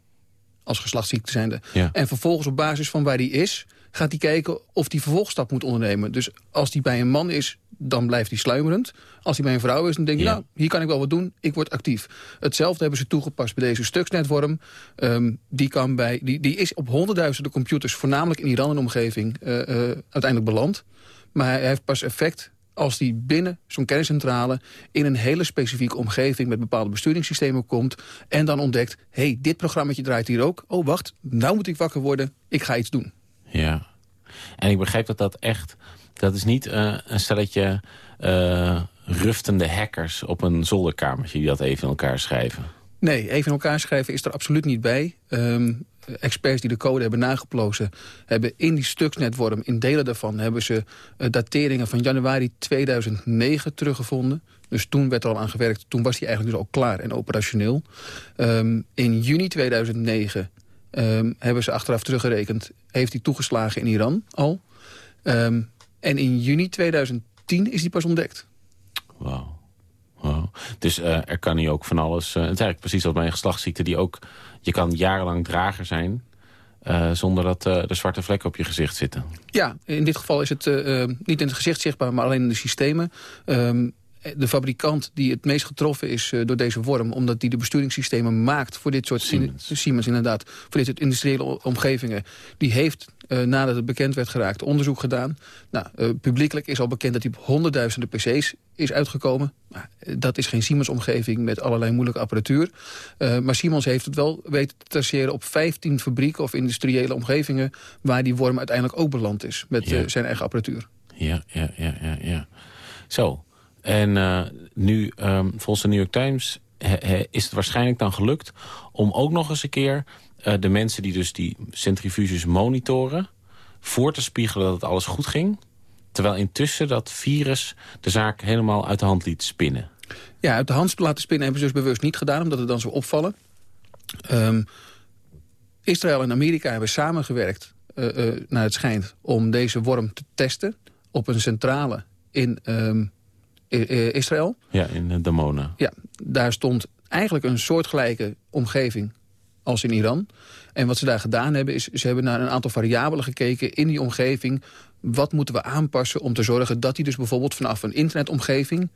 Als geslachtsziekte zijnde. Ja. En vervolgens op basis van waar die is gaat hij kijken of hij vervolgstap moet ondernemen. Dus als die bij een man is, dan blijft hij sluimerend. Als hij bij een vrouw is, dan denk je, nou, hier kan ik wel wat doen, ik word actief. Hetzelfde hebben ze toegepast bij deze stuksnetworm. Um, die, kan bij, die, die is op honderdduizenden computers, voornamelijk in Iran en omgeving, uh, uh, uiteindelijk beland. Maar hij heeft pas effect als die binnen zo'n kerncentrale in een hele specifieke omgeving met bepaalde besturingssystemen komt en dan ontdekt, hé, hey, dit programma draait hier ook. Oh, wacht, nou moet ik wakker worden, ik ga iets doen. Ja. En ik begrijp dat dat echt... Dat is niet uh, een stelletje uh, ruftende hackers op een zolderkamertje... die dat even in elkaar schrijven. Nee, even in elkaar schrijven is er absoluut niet bij. Um, experts die de code hebben nageplozen... hebben in die stuksnetworm, in delen daarvan... hebben ze uh, dateringen van januari 2009 teruggevonden. Dus toen werd er al aan gewerkt. Toen was die eigenlijk dus al klaar en operationeel. Um, in juni 2009 Um, hebben ze achteraf teruggerekend, heeft hij toegeslagen in Iran al. En in juni 2010 is hij pas ontdekt. Wauw. Dus uh, er kan hier ook van alles... Uh, het is eigenlijk precies als bij een geslachtsziekte die ook... Je kan jarenlang drager zijn... Uh, zonder dat de zwarte vlekken op je gezicht zitten. Ja, in dit geval is het niet in het gezicht zichtbaar, maar alleen in de systemen. Um, de fabrikant die het meest getroffen is uh, door deze worm... omdat die de besturingssystemen maakt voor dit soort... Siemens, Siemens inderdaad, voor dit soort industriële omgevingen... die heeft, uh, nadat het bekend werd geraakt, onderzoek gedaan. Nou, uh, publiekelijk is al bekend dat hij op honderdduizenden pc's is uitgekomen. Nou, dat is geen Siemens-omgeving met allerlei moeilijke apparatuur. maar Siemens heeft het wel weten te traceren op 15 fabrieken... of industriële omgevingen waar die worm uiteindelijk ook beland is... met ja. zijn eigen apparatuur. Ja, ja, ja, ja. ja. Zo, en uh, nu, um, volgens de New York Times, is het waarschijnlijk dan gelukt... om ook nog eens een keer uh, de mensen die dus die centrifuges monitoren... voor te spiegelen dat alles goed ging... terwijl intussen dat virus de zaak helemaal uit de hand liet spinnen. Ja, uit de hand laten spinnen hebben ze dus bewust niet gedaan... omdat het dan zou opvallen. Um, Israël en Amerika hebben samengewerkt, uh, naar het schijnt... om deze worm te testen op een centrale in... Um, Israël. Ja, in Damona. Ja, daar stond eigenlijk een soortgelijke omgeving als in Iran. En wat ze daar gedaan hebben is, ze hebben naar een aantal variabelen gekeken in die omgeving. Wat moeten we aanpassen om te zorgen dat die dus bijvoorbeeld vanaf een internetomgeving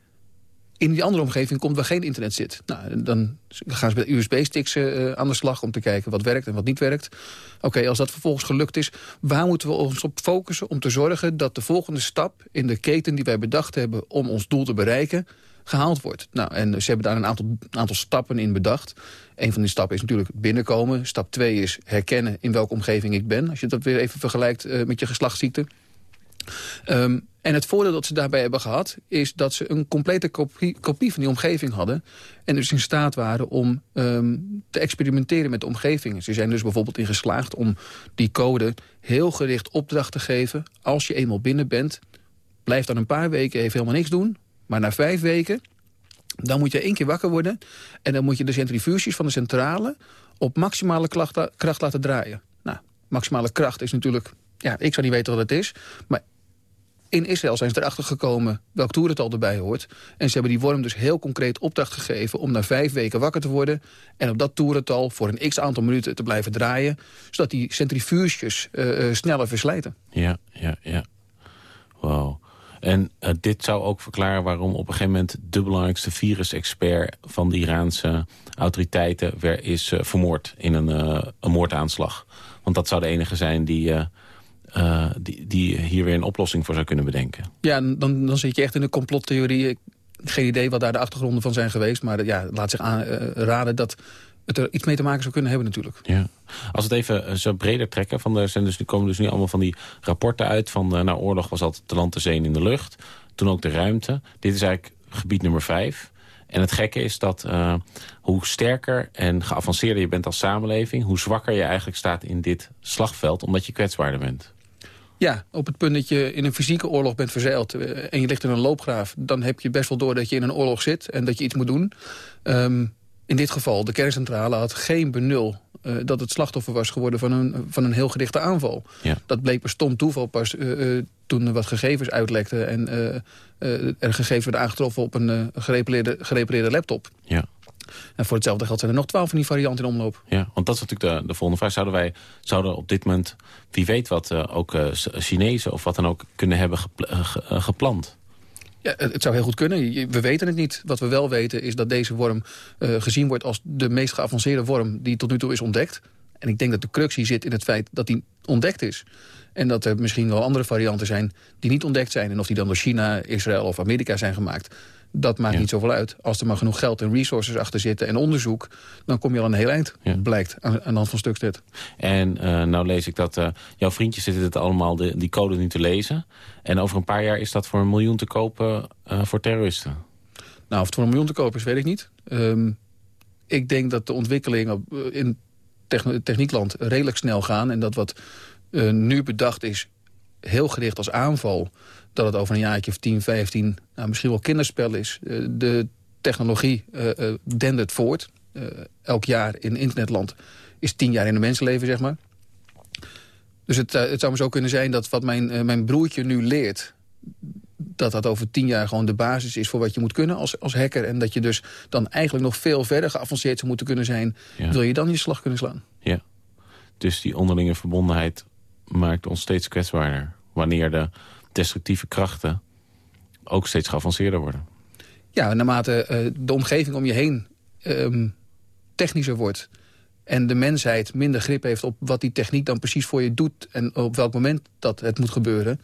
in die andere omgeving komt waar geen internet zit. Nou, dan gaan ze met USB-sticks uh, aan de slag om te kijken wat werkt en wat niet werkt. Oké, als dat vervolgens gelukt is, waar moeten we ons op focussen... om te zorgen dat de volgende stap in de keten die wij bedacht hebben... om ons doel te bereiken, gehaald wordt. Nou, en ze hebben daar een aantal, aantal stappen in bedacht. Een van die stappen is natuurlijk binnenkomen. Stap 2 is herkennen in welke omgeving ik ben. Als je dat weer even vergelijkt uh, met je geslachtsziekte. Um, en het voordeel dat ze daarbij hebben gehad... is dat ze een complete kopie, kopie van die omgeving hadden... en dus in staat waren om um, te experimenteren met de omgeving. Ze zijn dus bijvoorbeeld in geslaagd om die code heel gericht opdracht te geven... als je eenmaal binnen bent, blijf dan een paar weken even helemaal niks doen... maar na vijf weken, dan moet je één keer wakker worden... en dan moet je de centrifuges van de centrale op maximale kracht, kracht laten draaien. Nou, maximale kracht is natuurlijk... Ja, ik zou niet weten wat het is, maar in Israël zijn ze erachter gekomen welk toerental erbij hoort. En ze hebben die worm dus heel concreet opdracht gegeven... om na vijf weken wakker te worden... en op dat toerental voor een x-aantal minuten te blijven draaien... zodat die centrifuges uh, uh, sneller verslijten. Ja, ja, ja. Wauw. En uh, dit zou ook verklaren waarom op een gegeven moment... de belangrijkste virusexpert van de Iraanse autoriteiten... Weer is vermoord in een, een moordaanslag. Want dat zou de enige zijn die uh, die, die hier weer een oplossing voor zou kunnen bedenken. Ja, dan, dan zit je echt in een complottheorie. Geen idee wat daar de achtergronden van zijn geweest. Maar ja, laat zich aan, uh, raden dat het er iets mee te maken zou kunnen hebben natuurlijk. Ja. Als we het even eh, zo breder trekken, van er zijn dus, nu komen dus nu allemaal van die rapporten uit van uh, nou, oorlog was altijd de land, de zee en in de lucht. Toen ook de ruimte. Dit is eigenlijk gebied nummer vijf. En het gekke is dat uh, hoe sterker en geavanceerder je bent als samenleving... hoe zwakker je eigenlijk staat in dit slagveld, omdat je kwetsbaarder bent. Ja, op het punt dat je in een fysieke oorlog bent verzeild... en je ligt in een loopgraaf, dan heb je best wel door dat je in een oorlog zit... en dat je iets moet doen. Um, in dit geval, de kerncentrale had geen benul... Uh, dat het slachtoffer was geworden van een, van een heel gerichte aanval. Ja. Dat bleek per stom toeval pas uh, uh, toen er wat gegevens uitlekten... en er gegevens werden aangetroffen op een gerepareerde, gerepareerde laptop. Ja. En voor hetzelfde geld zijn er nog twaalf van die varianten in omloop. Ja, want dat is natuurlijk de, de volgende vraag. Zouden wij zouden op dit moment, wie weet wat, ook Chinezen of wat dan ook... kunnen hebben gepl gepland? Ja, het zou heel goed kunnen. We weten het niet. Wat we wel weten is dat deze worm uh, gezien wordt als de meest geavanceerde worm die tot nu toe is ontdekt. En ik denk dat de crux hier zit in het feit dat die ontdekt is. En dat er misschien wel andere varianten zijn die niet ontdekt zijn. En of die dan door China, Israël of Amerika zijn gemaakt dat maakt Ja. niet zoveel uit. Als er maar genoeg geld en resources achter zitten en onderzoek... dan kom je al een heel eind, blijkt, aan, aan de hand van Stuxnet. En eh, nou lees ik dat eh, jouw vriendjes zitten het allemaal de, die code nu te lezen. En over een paar jaar is dat voor een miljoen te kopen eh, voor terroristen. Nou, of het voor een miljoen te kopen is, weet ik niet. Ehm, ik denk dat de ontwikkelingen in techn techniekland redelijk snel gaan... en dat wat nu bedacht is, heel gericht als aanval... dat het over een jaartje of 10, 15, nou, misschien wel kinderspel is. Eh, de technologie eh, eh, dendert voort. Elk jaar in internetland is 10 jaar in een mensenleven, zeg maar. Dus het, het zou maar zo kunnen zijn dat wat mijn, mijn broertje nu leert dat dat over tien jaar gewoon de basis is voor wat je moet kunnen als, als hacker. En dat je dus dan eigenlijk nog veel verder geavanceerd zou moeten kunnen zijn. Ja. Wil je dan je slag kunnen slaan? Ja. Dus die onderlinge verbondenheid maakt ons steeds kwetsbaarder. Wanneer de destructieve krachten ook steeds geavanceerder worden. Ja, naarmate eh, de omgeving om je heen ehm, technischer wordt... en de mensheid minder grip heeft op wat die techniek dan precies voor je doet... en op welk moment dat het moet gebeuren...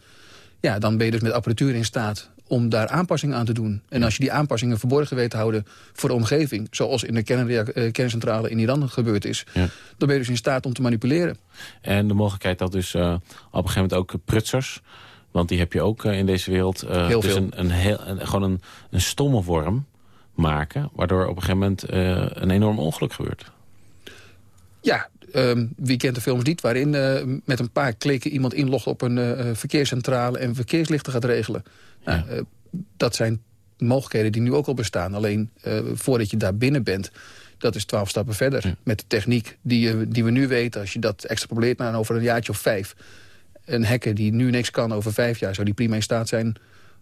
ja, dan ben je dus met apparatuur in staat om daar aanpassingen aan te doen. En als je die aanpassingen verborgen weet te houden voor de omgeving... zoals in de eh, kerncentrale in Iran gebeurd is... Ja. dan ben je dus in staat om te manipuleren. En de mogelijkheid dat dus eh, op een gegeven moment ook prutsers... want die heb je ook eh, in deze wereld... Heel dus veel. Een, een heel, een, gewoon een, een stomme vorm maken... waardoor op een gegeven moment een enorm ongeluk gebeurt. Ja, ehm, wie kent de films niet... waarin met een paar klikken iemand inlogt op een verkeerscentrale... en verkeerslichten gaat regelen. Nou, eh, dat zijn mogelijkheden die nu ook al bestaan. Alleen eh, voordat je daar binnen bent... dat is twaalf stappen verder. Met de techniek die, eh, die we nu weten... als je dat extrapoleert naar over een jaartje of vijf... een hacker die nu niks kan over vijf jaar... zou die prima in staat zijn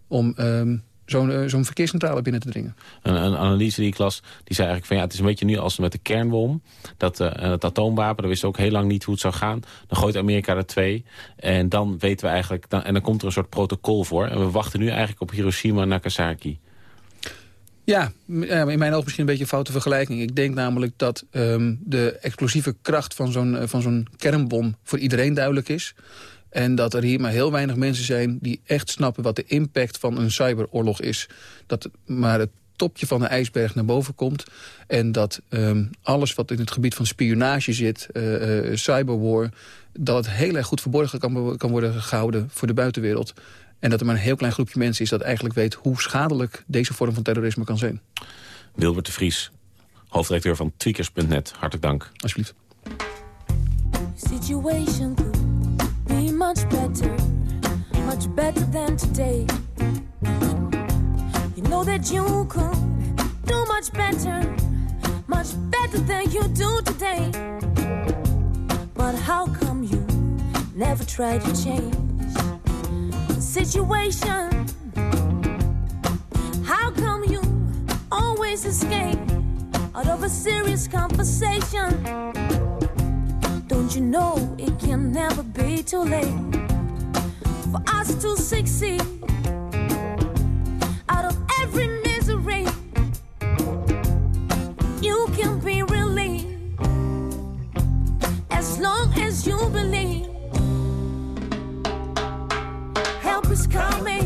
om ehm, zo'n eh, zo'n verkeerscentrale binnen te dringen. Een, een analyse die ik las, die zei eigenlijk van... ja, het is een beetje nu als met de kernbom. Dat, eh, het atoomwapen, daar wisten ook heel lang niet hoe het zou gaan. Dan gooit Amerika er twee. En dan weten we eigenlijk... Dan, en dan komt er een soort protocol voor. En we wachten nu eigenlijk op Hiroshima en Nagasaki. Ja, in mijn oog misschien een beetje een foute vergelijking. Ik denk namelijk dat ehm, de explosieve kracht van zo'n eh, van zo'n kernbom voor iedereen duidelijk is. En dat er hier maar heel weinig mensen zijn die echt snappen wat de impact van een cyberoorlog is. Dat maar het topje van de ijsberg naar boven komt. En dat ehm, alles wat in het gebied van spionage zit, eh, eh, cyberwar... dat het heel erg goed verborgen kan, kan worden gehouden voor de buitenwereld. En dat er maar een heel klein groepje mensen is dat eigenlijk weet... hoe schadelijk deze vorm van terrorisme kan zijn. Wilbert de Vries, hoofdredacteur van tweakers.net. Hartelijk dank. Alsjeblieft. Situation much better, much better than today. You know that you could do much better, much better than you do today. But how come you never try to change the situation? How come you always escape out of a serious conversation? Don't you know it can never be too late for us to succeed? Out of every misery, you can be relieved as long as you believe. Help is coming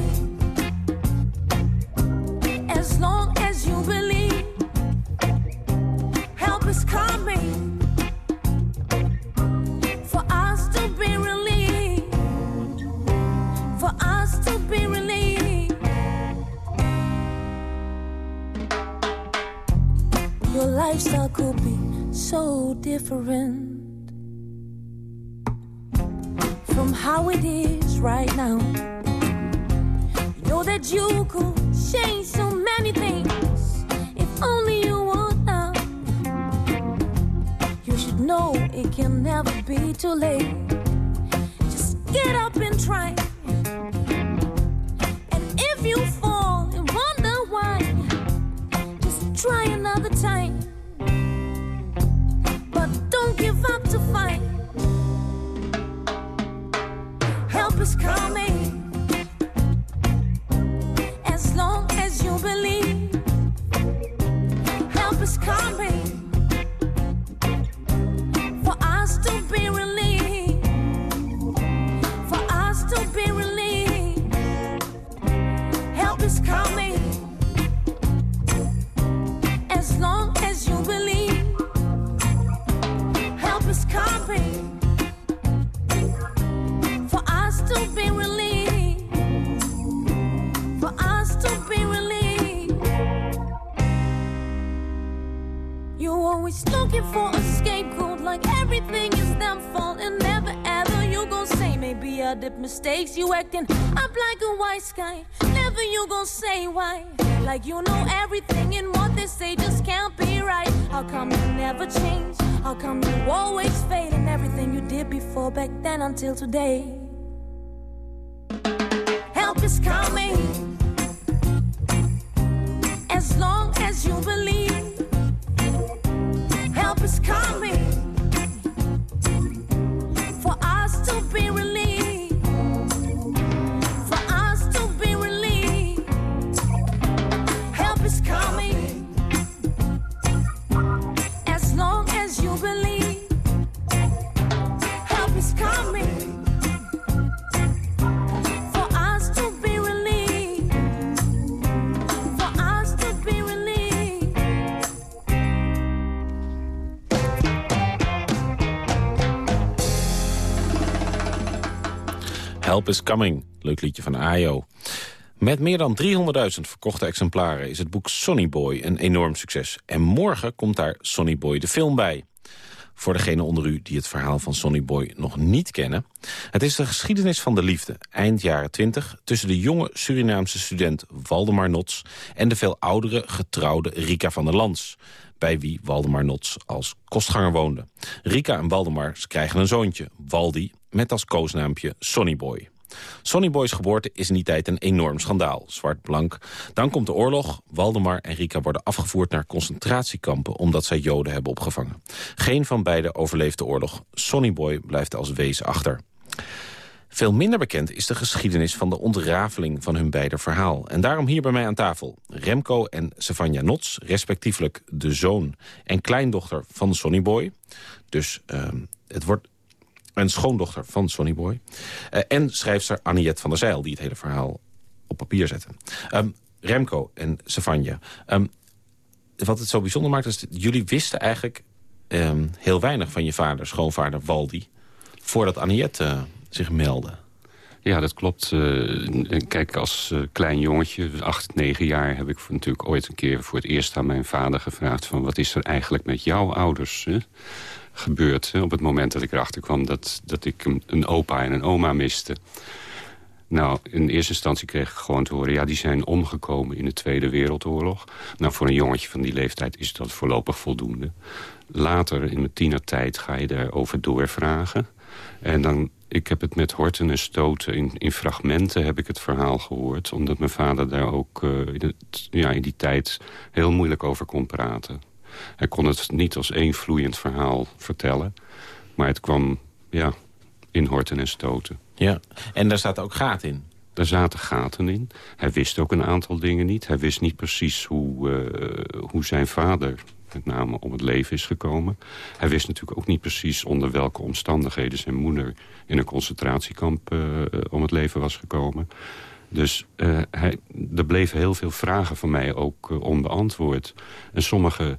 lifestyle could be so different from how it is right now. You know that you could change so many things if only you want now. You should know it can never be too late. Just get up and try. Help is coming. Did mistakes. You acting up like a white sky, never you gon' say why. Like you know everything, and what they say just can't be right. How come you never change? How come you always fail in everything you did before back then until today? Help is coming as long as you believe. Help is coming Is Coming, leuk liedje van Ayo. Met meer dan 300.000 verkochte exemplaren is het boek Sonny Boy een enorm succes. En morgen komt daar Sonny Boy de film bij. Voor degenen onder u die het verhaal van Sonny Boy nog niet kennen. Het is de geschiedenis van de liefde, eind jaren 20... tussen de jonge Surinaamse student Waldemar Nots... en de veel oudere getrouwde Rika van der Lans bij wie Waldemar Nots als kostganger woonde. Rika en Waldemar krijgen een zoontje, Waldi, met als koosnaampje Sonny Boy. Sonny Boy's geboorte is in die tijd een enorm schandaal. Zwart-blank. Dan komt de oorlog. Waldemar en Rika worden afgevoerd naar concentratiekampen... omdat zij Joden hebben opgevangen. Geen van beiden overleeft de oorlog. Sonny Boy blijft als wees achter. Veel minder bekend is de geschiedenis van de ontrafeling van hun beide verhaal. En daarom hier bij mij aan tafel Remco en Savanja Nots, respectievelijk de zoon en kleindochter van Sonny Boy. Dus uh, het wordt een schoondochter van Sonny Boy. Uh, en schrijfster Aniette van der Zeil, die het hele verhaal op papier zette. Um, Remco en Savanja, um, wat het zo bijzonder maakt is... dat jullie wisten eigenlijk um, heel weinig van je vader, schoonvader Waldi... voordat Aniette uh, zich meldde. Ja, dat klopt. Uh, kijk, als klein jongetje, dus acht, negen jaar... heb ik natuurlijk ooit een keer voor het eerst aan mijn vader gevraagd... van wat is er eigenlijk met jouw ouders hè, gebeurd? Hè, op het moment dat ik erachter kwam dat, dat ik een, opa en een oma miste. Nou, in eerste instantie kreeg ik gewoon te horen... ja, die zijn omgekomen in de Tweede Wereldoorlog. Nou, voor een jongetje van die leeftijd is dat voorlopig voldoende. Later, in mijn tienertijd, ga je daarover doorvragen. En dan ik heb het met horten en stoten. In, in, fragmenten heb ik het verhaal gehoord. Omdat mijn vader daar ook het, ja, in die tijd heel moeilijk over kon praten. Hij kon het niet als één vloeiend verhaal vertellen. Maar het kwam ja, in horten en stoten. Ja, en daar zaten ook gaten in? Daar zaten gaten in. Hij wist ook een aantal dingen niet. Hij wist niet precies hoe, uh, hoe zijn vader met name om het leven is gekomen. Hij wist natuurlijk ook niet precies onder welke omstandigheden zijn moeder in een concentratiekamp uh, om het leven was gekomen. Dus uh, hij, er bleven heel veel vragen van mij ook uh, onbeantwoord. En sommige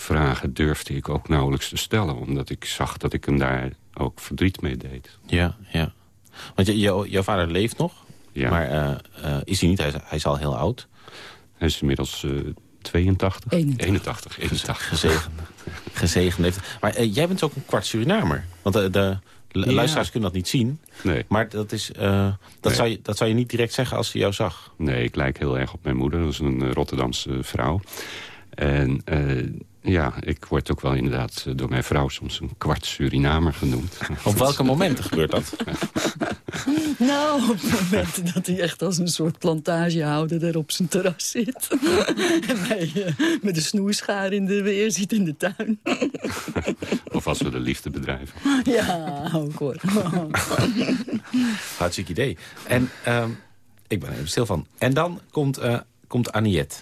vragen durfde ik ook nauwelijks te stellen... omdat ik zag dat ik hem daar ook verdriet mee deed. Ja, ja. Want jouw vader leeft nog, ja. maar is hij niet? Hij is, hij is al heel oud. Hij is inmiddels 82? 81. 81, 81. Gezegend. Gezegend heeft. Maar eh, jij bent ook een kwart Surinamer. Want de, de lu- Ja. luisteraars kunnen dat niet zien. Nee. Maar dat, is, eh, dat, Nee. zou je, dat zou je niet direct zeggen als ze jou zag. Nee, ik lijk heel erg op mijn moeder. Dat is een eh, Rotterdamse vrouw. En eh, ja, ik word ook wel inderdaad eh, door mijn vrouw soms een kwart Surinamer genoemd. Op welke momenten gebeurt dat? Nou, op momenten dat hij echt als een soort plantagehouder daar op zijn terras zit. en mij eh, met een snoeischaar in de weer ziet in de tuin. Of als we de liefde bedrijven. ja, ook hoor. Hartstikke idee. En ehm, ik ben er even stil van. En dan komt, eh komt Aniette.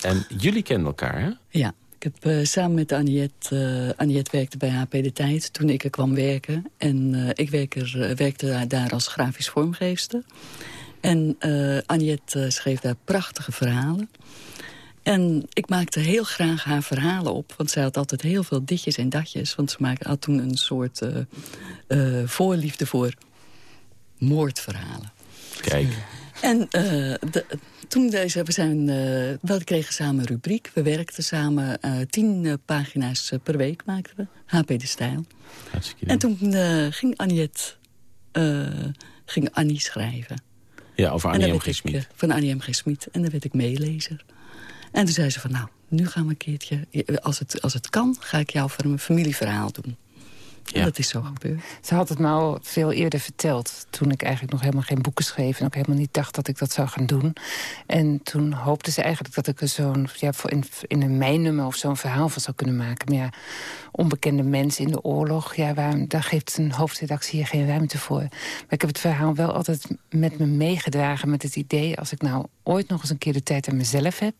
En jullie kennen elkaar, hè? Ja, ik heb eh, samen met Aniette... eh Aniette werkte bij HP De Tijd toen ik er kwam werken. En eh, ik werk er, werkte daar, als grafisch vormgeefster. En Aniette eh, schreef daar prachtige verhalen. En ik maakte heel graag haar verhalen op. Want zij had altijd heel veel ditjes en datjes. Want ze maakte, had toen een soort voorliefde voor moordverhalen. Kijk. En eh, de, toen deze, we zijn, eh, we kregen samen een rubriek. We werkten samen eh, tien pagina's per week maakten we. HP De Stijl. En toen ging eh, ging Annie schrijven. Ja, over Annie M. G. ik, Smit. Van Annie M. G. Smit. En dan werd ik meelezer. En toen zei ze van, nou, nu gaan we een keertje... Als het, als het kan, ga ik jou voor een familieverhaal doen. En dat is zo gebeurd. Ze had het me al veel eerder verteld. Toen ik eigenlijk nog helemaal geen boeken schreef. En ook helemaal niet dacht dat ik dat zou gaan doen. En toen hoopte ze eigenlijk dat ik er zo'n... Ja, voor in, in een mijnnummer of zo'n verhaal van zou kunnen maken. Maar ja, onbekende mensen in de oorlog... Ja, waar, daar geeft een hoofdredactie hier geen ruimte voor. Maar ik heb het verhaal wel altijd met me meegedragen. Met het idee, als ik nou ooit nog eens een keer de tijd aan mezelf heb...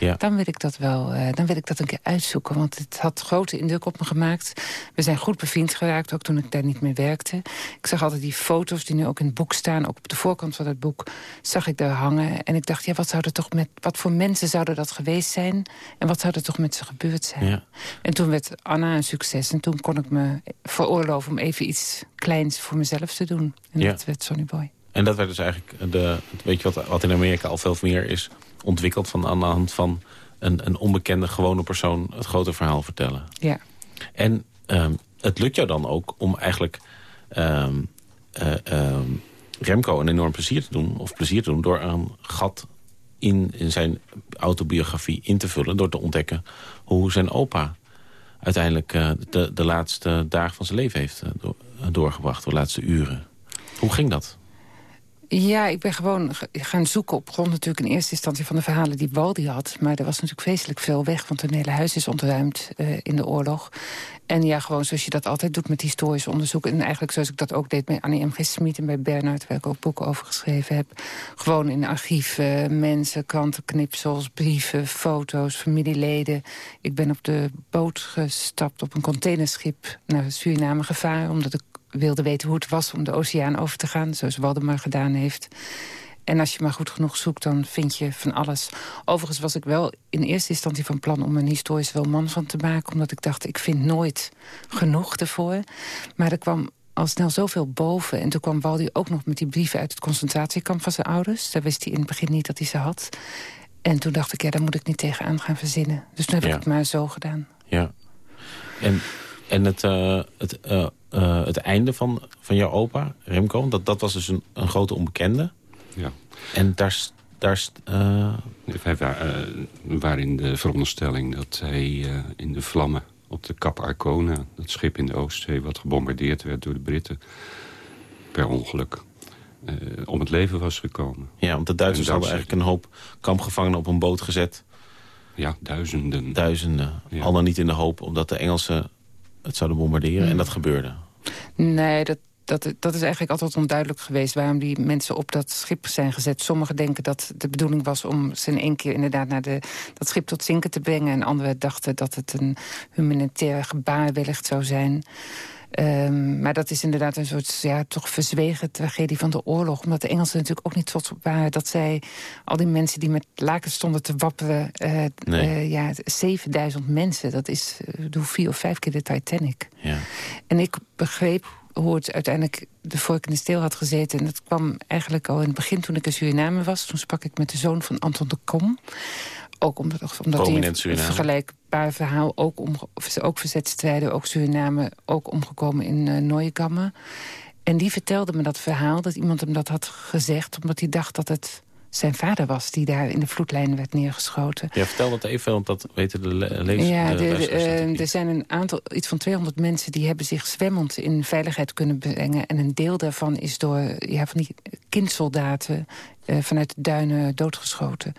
Ja. dan wil ik dat wel eh, dan wil ik dat een keer uitzoeken. Want het had grote indruk op me gemaakt. We zijn goed bevriend geraakt, ook toen ik daar niet meer werkte. Ik zag altijd die foto's die nu ook in het boek staan. Ook op de voorkant van het boek zag ik daar hangen. En ik dacht, ja, wat, zou er toch met, wat voor mensen zouden dat geweest zijn? En wat zou er toch met ze gebeurd zijn? Ja. En toen werd Anna een succes. En toen kon ik me veroorloven om even iets kleins voor mezelf te doen. En Ja. dat werd Sonny Boy. En dat werd dus eigenlijk, de, weet je wat, wat in Amerika al veel meer is ontwikkeld... van aan de hand van een, een onbekende gewone persoon het grote verhaal vertellen. Ja. En ehm, het lukt jou dan ook om eigenlijk ehm, eh, ehm, Remco een enorm plezier te doen... of plezier te doen door een gat in, in zijn autobiografie in te vullen... door te ontdekken hoe zijn opa uiteindelijk eh, de, de laatste dagen van zijn leven heeft eh, door- doorgebracht. De laatste uren. Hoe ging dat? Ja, ik ben gewoon ge- gaan zoeken op grond natuurlijk in eerste instantie van de verhalen die Waldi had. Maar er was natuurlijk vreselijk veel weg, want een hele huis is ontruimd eh, in de oorlog. En ja, gewoon zoals je dat altijd doet met historisch onderzoek. En eigenlijk zoals ik dat ook deed bij Annie M. G. Smit en bij Bernard, waar ik ook boeken over geschreven heb. Gewoon in archieven, mensen, krantenknipsels, brieven, foto's, familieleden. Ik ben op de boot gestapt op een containerschip naar Suriname gevaren, omdat ik wilde weten hoe het was om de oceaan over te gaan, zoals Waldemar gedaan heeft. En als je maar goed genoeg zoekt, dan vind je van alles. Overigens was ik wel in eerste instantie van plan om een historisch roman van te maken... omdat ik dacht, ik vind nooit genoeg ervoor. Maar er kwam al snel zoveel boven. En toen kwam Waldi ook nog met die brieven uit het concentratiekamp van zijn ouders. Daar wist hij in het begin niet dat hij ze had. En toen dacht ik, ja, daar moet ik niet tegenaan gaan verzinnen. Dus toen heb Ja. ik het maar zo gedaan. Ja. En, en het, eh, het, eh, eh, het einde van, van jouw opa, Remco, dat, dat was dus een, een grote onbekende. Ja. En daar... daar s- eh, Wij wa- eh, waren in de veronderstelling dat hij eh, in de vlammen op de Kap Arcona... dat schip in de Oostzee wat gebombardeerd werd door de Britten... per ongeluk eh, om het leven was gekomen. ja, want de Duitsers En hadden eigenlijk een hoop kampgevangenen op een boot gezet. Ja, duizenden. Duizenden. Ja. Al dan niet in de hoop omdat de Engelsen het zouden bombarderen. En dat gebeurde. Nee, dat, dat, dat is eigenlijk altijd onduidelijk geweest... waarom die mensen op dat schip zijn gezet. Sommigen denken dat de bedoeling was om ze in één keer... inderdaad naar de, dat schip tot zinken te brengen. En anderen dachten dat het een humanitair gebaar wellicht zou zijn. Ehm, maar dat is inderdaad een soort ja, toch verzwegen tragedie van de oorlog. Omdat de Engelsen natuurlijk ook niet trots op waren... dat zij al die mensen die met lakens stonden te wapperen... eh, Nee. eh, ja, 7000 mensen, dat is eh, doe vier of vijf keer de Titanic. Ja. En ik begreep hoe het uiteindelijk de vork in de steel had gezeten. En dat kwam eigenlijk al in het begin toen ik in Suriname was. Toen sprak ik met de zoon van Anton de Kom Ook omdat, omdat hij Prominent een Suriname. vergelijkbaar verhaal... ook, om, ook verzetstrijden, ook Suriname, ook omgekomen in uh, Nooikammen. En die vertelde me dat verhaal, dat iemand hem dat had gezegd... omdat hij dacht dat het zijn vader was die daar in de vloedlijn werd neergeschoten. Ja, vertel dat even, want dat weten de le lezers. Ja, de, de, eh, niet. er zijn een aantal, iets van 200 mensen... die hebben zich zwemmend in veiligheid kunnen brengen. En een deel daarvan is door ja, van die kindsoldaten... eh, vanuit de duinen doodgeschoten.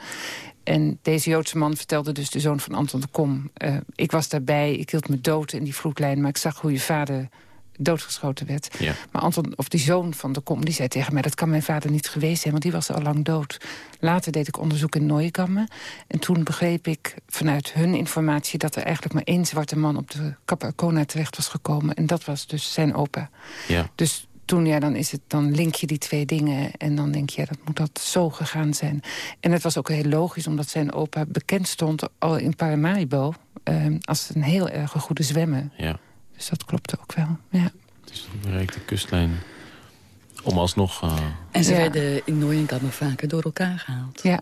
En deze Joodse man vertelde dus de zoon van Anton de Kom... eh, ik was daarbij, ik hield me dood in die vloedlijn... maar ik zag hoe je vader doodgeschoten werd. Ja. Maar Anton, of die zoon van de Kom, die zei tegen mij... dat kan mijn vader niet geweest zijn, want die was al lang dood. Later deed ik onderzoek in Nooikammen. En toen begreep ik vanuit hun informatie... dat er eigenlijk maar één zwarte man op de Kap Arkona terecht was gekomen. En dat was dus zijn opa. Ja. Dus toen, ja, dan, is het, dan link je die twee dingen en dan denk je, ja, dat moet dat zo gegaan zijn. En het was ook heel logisch, omdat zijn opa bekend stond al in Paramaribo... eh, als een heel erg goede zwemmer. Ja. Dus dat klopte ook wel, ja. Het is een bereikte kustlijn om alsnog... Uh... En ze Ja. werden in Nooienkammer vaker door elkaar gehaald. Ja,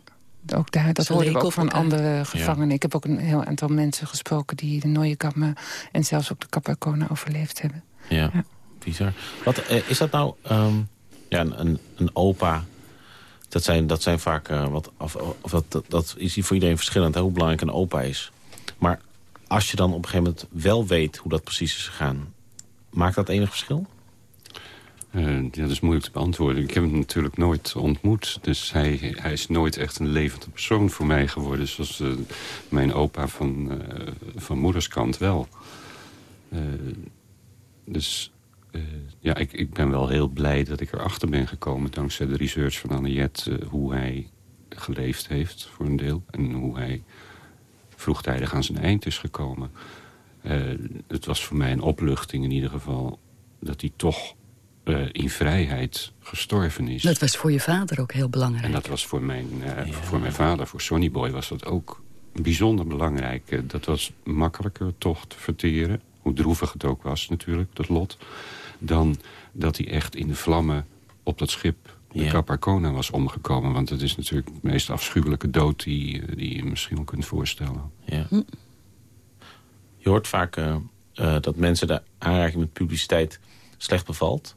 ook daar, dat Ze hoorde ik ook van elkaar. andere gevangenen. Ik heb ook een heel aantal mensen gesproken die de Nooienkammen... en zelfs ook de Capricorn overleefd hebben. Ja, Wat, eh, is dat nou... ehm, ja, een, een, opa... Dat zijn, dat zijn vaak... eh, wat, of, of dat, dat, dat is voor iedereen verschillend, hoe belangrijk een opa is. Maar als je dan op een gegeven moment wel weet hoe dat precies is gegaan... maakt dat enig verschil? Eh, ja, dat is moeilijk te beantwoorden. Ik heb hem natuurlijk nooit ontmoet. Dus hij, hij is nooit echt een levende persoon voor mij geworden. Zoals mijn opa van, eh, van moederskant wel. Dus ja, ik, ik ben wel heel blij dat ik erachter ben gekomen... dankzij de research van Anniette... eh, hoe hij geleefd heeft voor een deel. En hoe hij vroegtijdig aan zijn eind is gekomen. Eh, het was voor mij een opluchting in ieder geval... dat hij toch eh, in vrijheid gestorven is. Dat was voor je vader ook heel belangrijk. En dat was voor mijn, eh, voor mijn vader, voor Sonny Boy, was dat ook bijzonder belangrijk. Eh, dat was makkelijker toch te verteren. Hoe droevig het ook was natuurlijk, dat lot. Dan dat hij echt in de vlammen op dat schip, de Ja. Cap Arcona, was omgekomen. Want het is natuurlijk de meest afschuwelijke dood die, eh, die je misschien wel kunt voorstellen. Ja. Je hoort vaak eh, eh, dat mensen de aanraking met publiciteit slecht bevalt.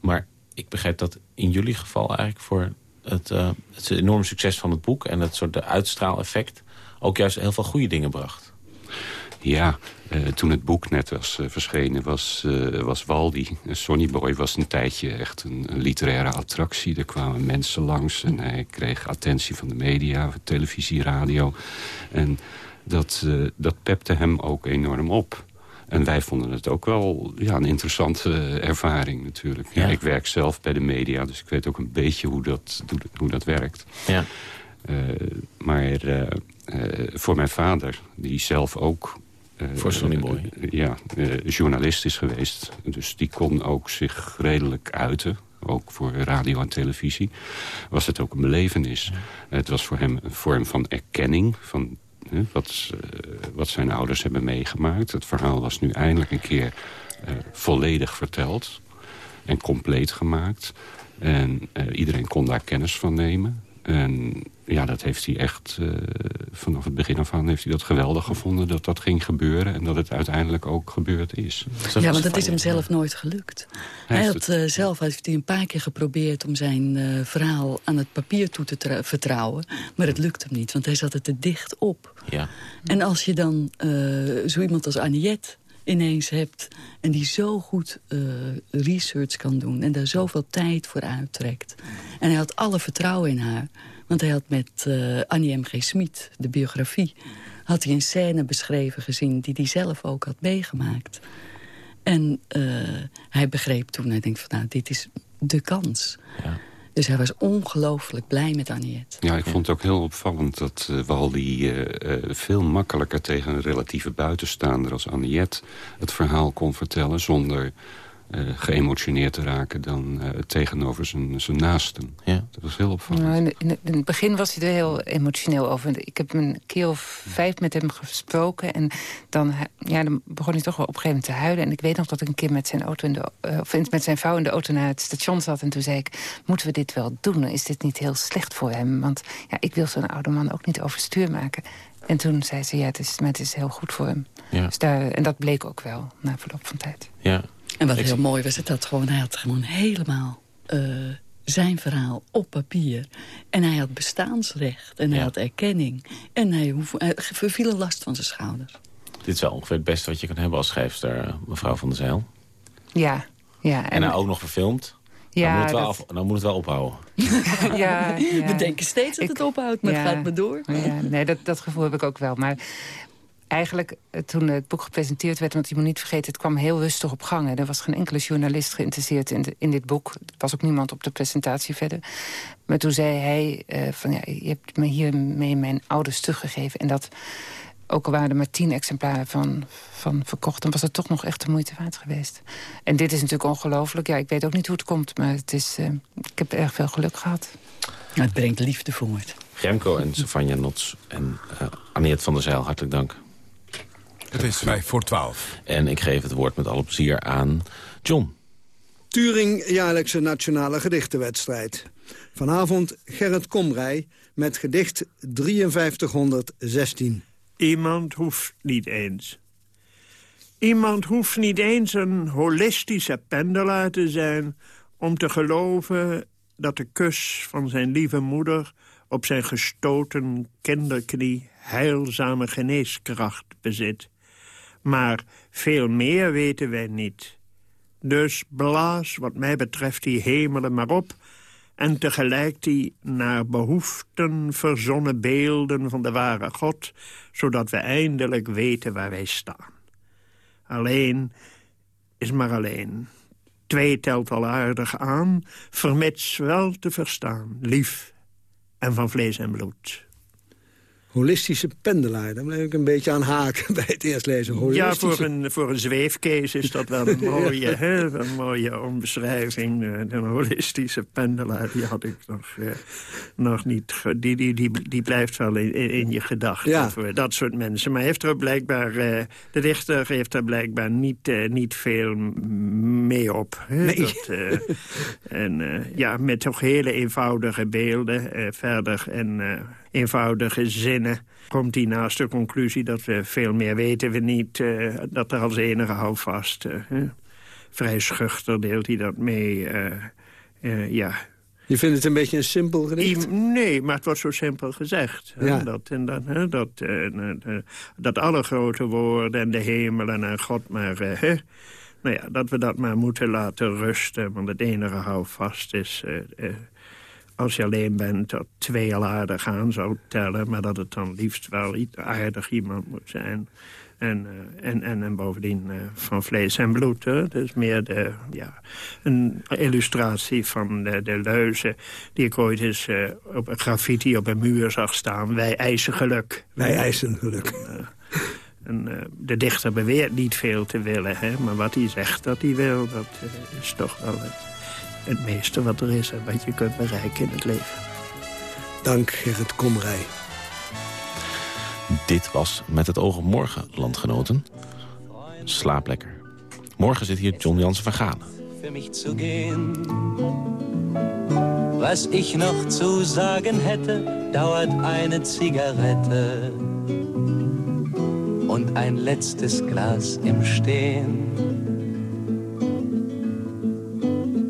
Maar ik begrijp dat in jullie geval eigenlijk voor het, eh, het enorme succes van het boek... en het soort de uitstraaleffect ook juist heel veel goede dingen bracht. Ja, eh, toen het boek net was eh, verschenen, was, eh, was Waldi, Sonny Boy, was een tijdje echt een, een literaire attractie. Er kwamen mensen langs en hij kreeg attentie van de media, van televisie, radio. En dat, dat pepte hem ook enorm op. En wij vonden het ook wel ja, een interessante ervaring natuurlijk. Ja. Ja. ik werk zelf bij de media, dus ik weet ook een beetje hoe dat, hoe, dat- werkt. Ja. Maar voor mijn vader, die zelf ook... eh, Voor Sonny Boy. eh, ja, eh, journalist is geweest. Dus die kon ook zich redelijk uiten. Ook voor radio en televisie. Was het ook een belevenis. Het was voor hem een vorm van erkenning... van hè, wat, wat zijn ouders hebben meegemaakt. Het verhaal was nu eindelijk een keer volledig verteld. En compleet gemaakt. En iedereen kon daar kennis van nemen. En ja, dat heeft hij echt eh, vanaf het begin af aan heeft hij dat geweldig gevonden dat dat ging gebeuren en dat het uiteindelijk ook gebeurd is. Ja, want dat is hem zelf nooit gelukt. Hij, heeft had eh, zelf heeft hij een paar keer geprobeerd om zijn eh, verhaal aan het papier toe te vertrouwen. Maar het lukte hem niet, want hij zat er te dicht op. Ja. En als je dan eh, zo iemand als Aniette ineens hebt... en die zo goed eh, research kan doen en daar zoveel tijd voor uittrekt... en hij had alle vertrouwen in haar... want hij had met eh, Annie M.G. Smit, de biografie... had hij een scène beschreven gezien die hij zelf ook had meegemaakt. En eh, hij begreep toen, hij denkt van nou, dit is de kans. Ja. Dus hij was ongelooflijk blij met Aniette. Ja, ik vond het ook heel opvallend dat uh, Waldi uh, uh, veel makkelijker tegen een relatieve buitenstaander als Anniette het verhaal kon vertellen zonder geëmotioneerd te raken dan uh, tegenover zijn, zijn naasten. Ja. Dat was heel opvallend. Nou, in, in, in, het begin was hij er heel emotioneel over. Ik heb een keer of vijf met hem gesproken. En dan, ja, dan begon hij toch wel op een gegeven moment te huilen. En ik weet nog dat ik een keer met zijn, auto in de, of met zijn vrouw in de auto naar het station zat. En toen zei ik, moeten we dit wel doen? Is dit niet heel slecht voor hem? Want ja, ik wil zo'n oude man ook niet overstuur maken. En toen zei ze, ja, het is, het is heel goed voor hem. Ja. Dus daar, en dat bleek ook wel na verloop van tijd. Ja. En wat heel mooi was, dat gewoon, hij had gewoon helemaal uh, zijn verhaal op papier. En hij had bestaansrecht en hij had erkenning. En hij, hoef, hij verviel een last van zijn schouders. Dit is wel ongeveer het beste wat je kan hebben als schrijfster, mevrouw van der Zijl. Ja, ja. En, en hij ook nog verfilmd. Ja, dan, moet het wel af, dan moet het wel ophouden. ja, ja, We denken steeds dat het ophoudt, maar het gaat maar door. Ja, nee, dat, dat gevoel heb ik ook wel. Maar eigenlijk, eh, toen het boek gepresenteerd werd... want je moet niet vergeten, het kwam heel rustig op gang. Er was geen enkele journalist geïnteresseerd in, in dit boek. Er was ook niemand op de presentatie verder. Maar toen zei hij, uh, van, ja, je hebt me hiermee mijn ouders teruggegeven. En dat, ook al waren er maar tien exemplaren van, van verkocht... dan was het toch nog echt de moeite waard geweest. En dit is natuurlijk ongelooflijk. Ja, ik weet ook niet hoe het komt, maar het is, uh, ik heb erg veel geluk gehad. Het brengt liefde voort. Remco en Savanja Nots en uh, Aniet van der Zijl, hartelijk dank. Het is vijf voor twaalf. En ik geef het woord met alle plezier aan John. Turing jaarlijkse nationale gedichtenwedstrijd. Vanavond Gerrit Komrij met gedicht 5316. Iemand hoeft niet eens. Iemand hoeft niet eens een holistische pendelaar te zijn... om te geloven dat de kus van zijn lieve moeder... op zijn gestoten kinderknie heilzame geneeskracht bezit. Maar veel meer weten wij niet. Dus blaas wat mij betreft die hemelen maar op... en tegelijk die naar behoeften verzonnen beelden van de ware God... zodat we eindelijk weten waar wij staan. Alleen is maar alleen. Twee telt al aardig aan, vermits wel te verstaan. Lief en van vlees en bloed holistische pendelaar. Daar bleef ik een beetje aan haken bij het eerst lezen. Holistische... Ja, voor een, voor een zweefkees is dat wel een mooie, hè, een mooie omschrijving. Eh, een holistische pendelaar, die had ik nog, eh, nog niet... Die, die, die, die blijft wel in, in je gedachten ja. voor dat soort mensen. Maar heeft er blijkbaar, eh, de dichter heeft er blijkbaar niet, eh, niet veel mee op. Hè? Nee. Dat, eh, en eh, ja, met toch hele eenvoudige beelden verder en eenvoudige zinnen komt hij naast de conclusie dat we veel meer weten we niet. Uh, dat er als enige houvast. Uh, vrij schuchter deelt hij dat mee. Uh, ja. Je vindt het een beetje een simpel gedicht? Nee, maar het wordt zo simpel gezegd. Ja. Dat, en dat, hè, dat, dat alle grote woorden en de hemel en God maar... Hè, nou ja, dat we dat maar moeten laten rusten. Want het enige houvast is als je alleen bent, dat twee al aardig aan zou tellen... maar dat het dan liefst wel aardig iemand moet zijn. En, uh, en, en, en bovendien uh, van vlees en bloed. Hè? Dus meer de, ja, een illustratie van de, de leuzen... die ik ooit eens uh, op een graffiti op een muur zag staan. Wij eisen geluk. Wij eisen geluk. En, de dichter beweert niet veel te willen, hè? maar wat hij zegt dat hij wil... dat is toch wel het meeste wat er is en wat je kunt bereiken in het leven. Dank Gerrit Komrij. Dit was Met het oog op morgen, landgenoten. Slaap lekker. Morgen zit hier John Jansen van Galen. Für mich zu gehen. Was ich noch zu sagen hätte, dauert eine Zigarette und ein letztes Glas im Stehen.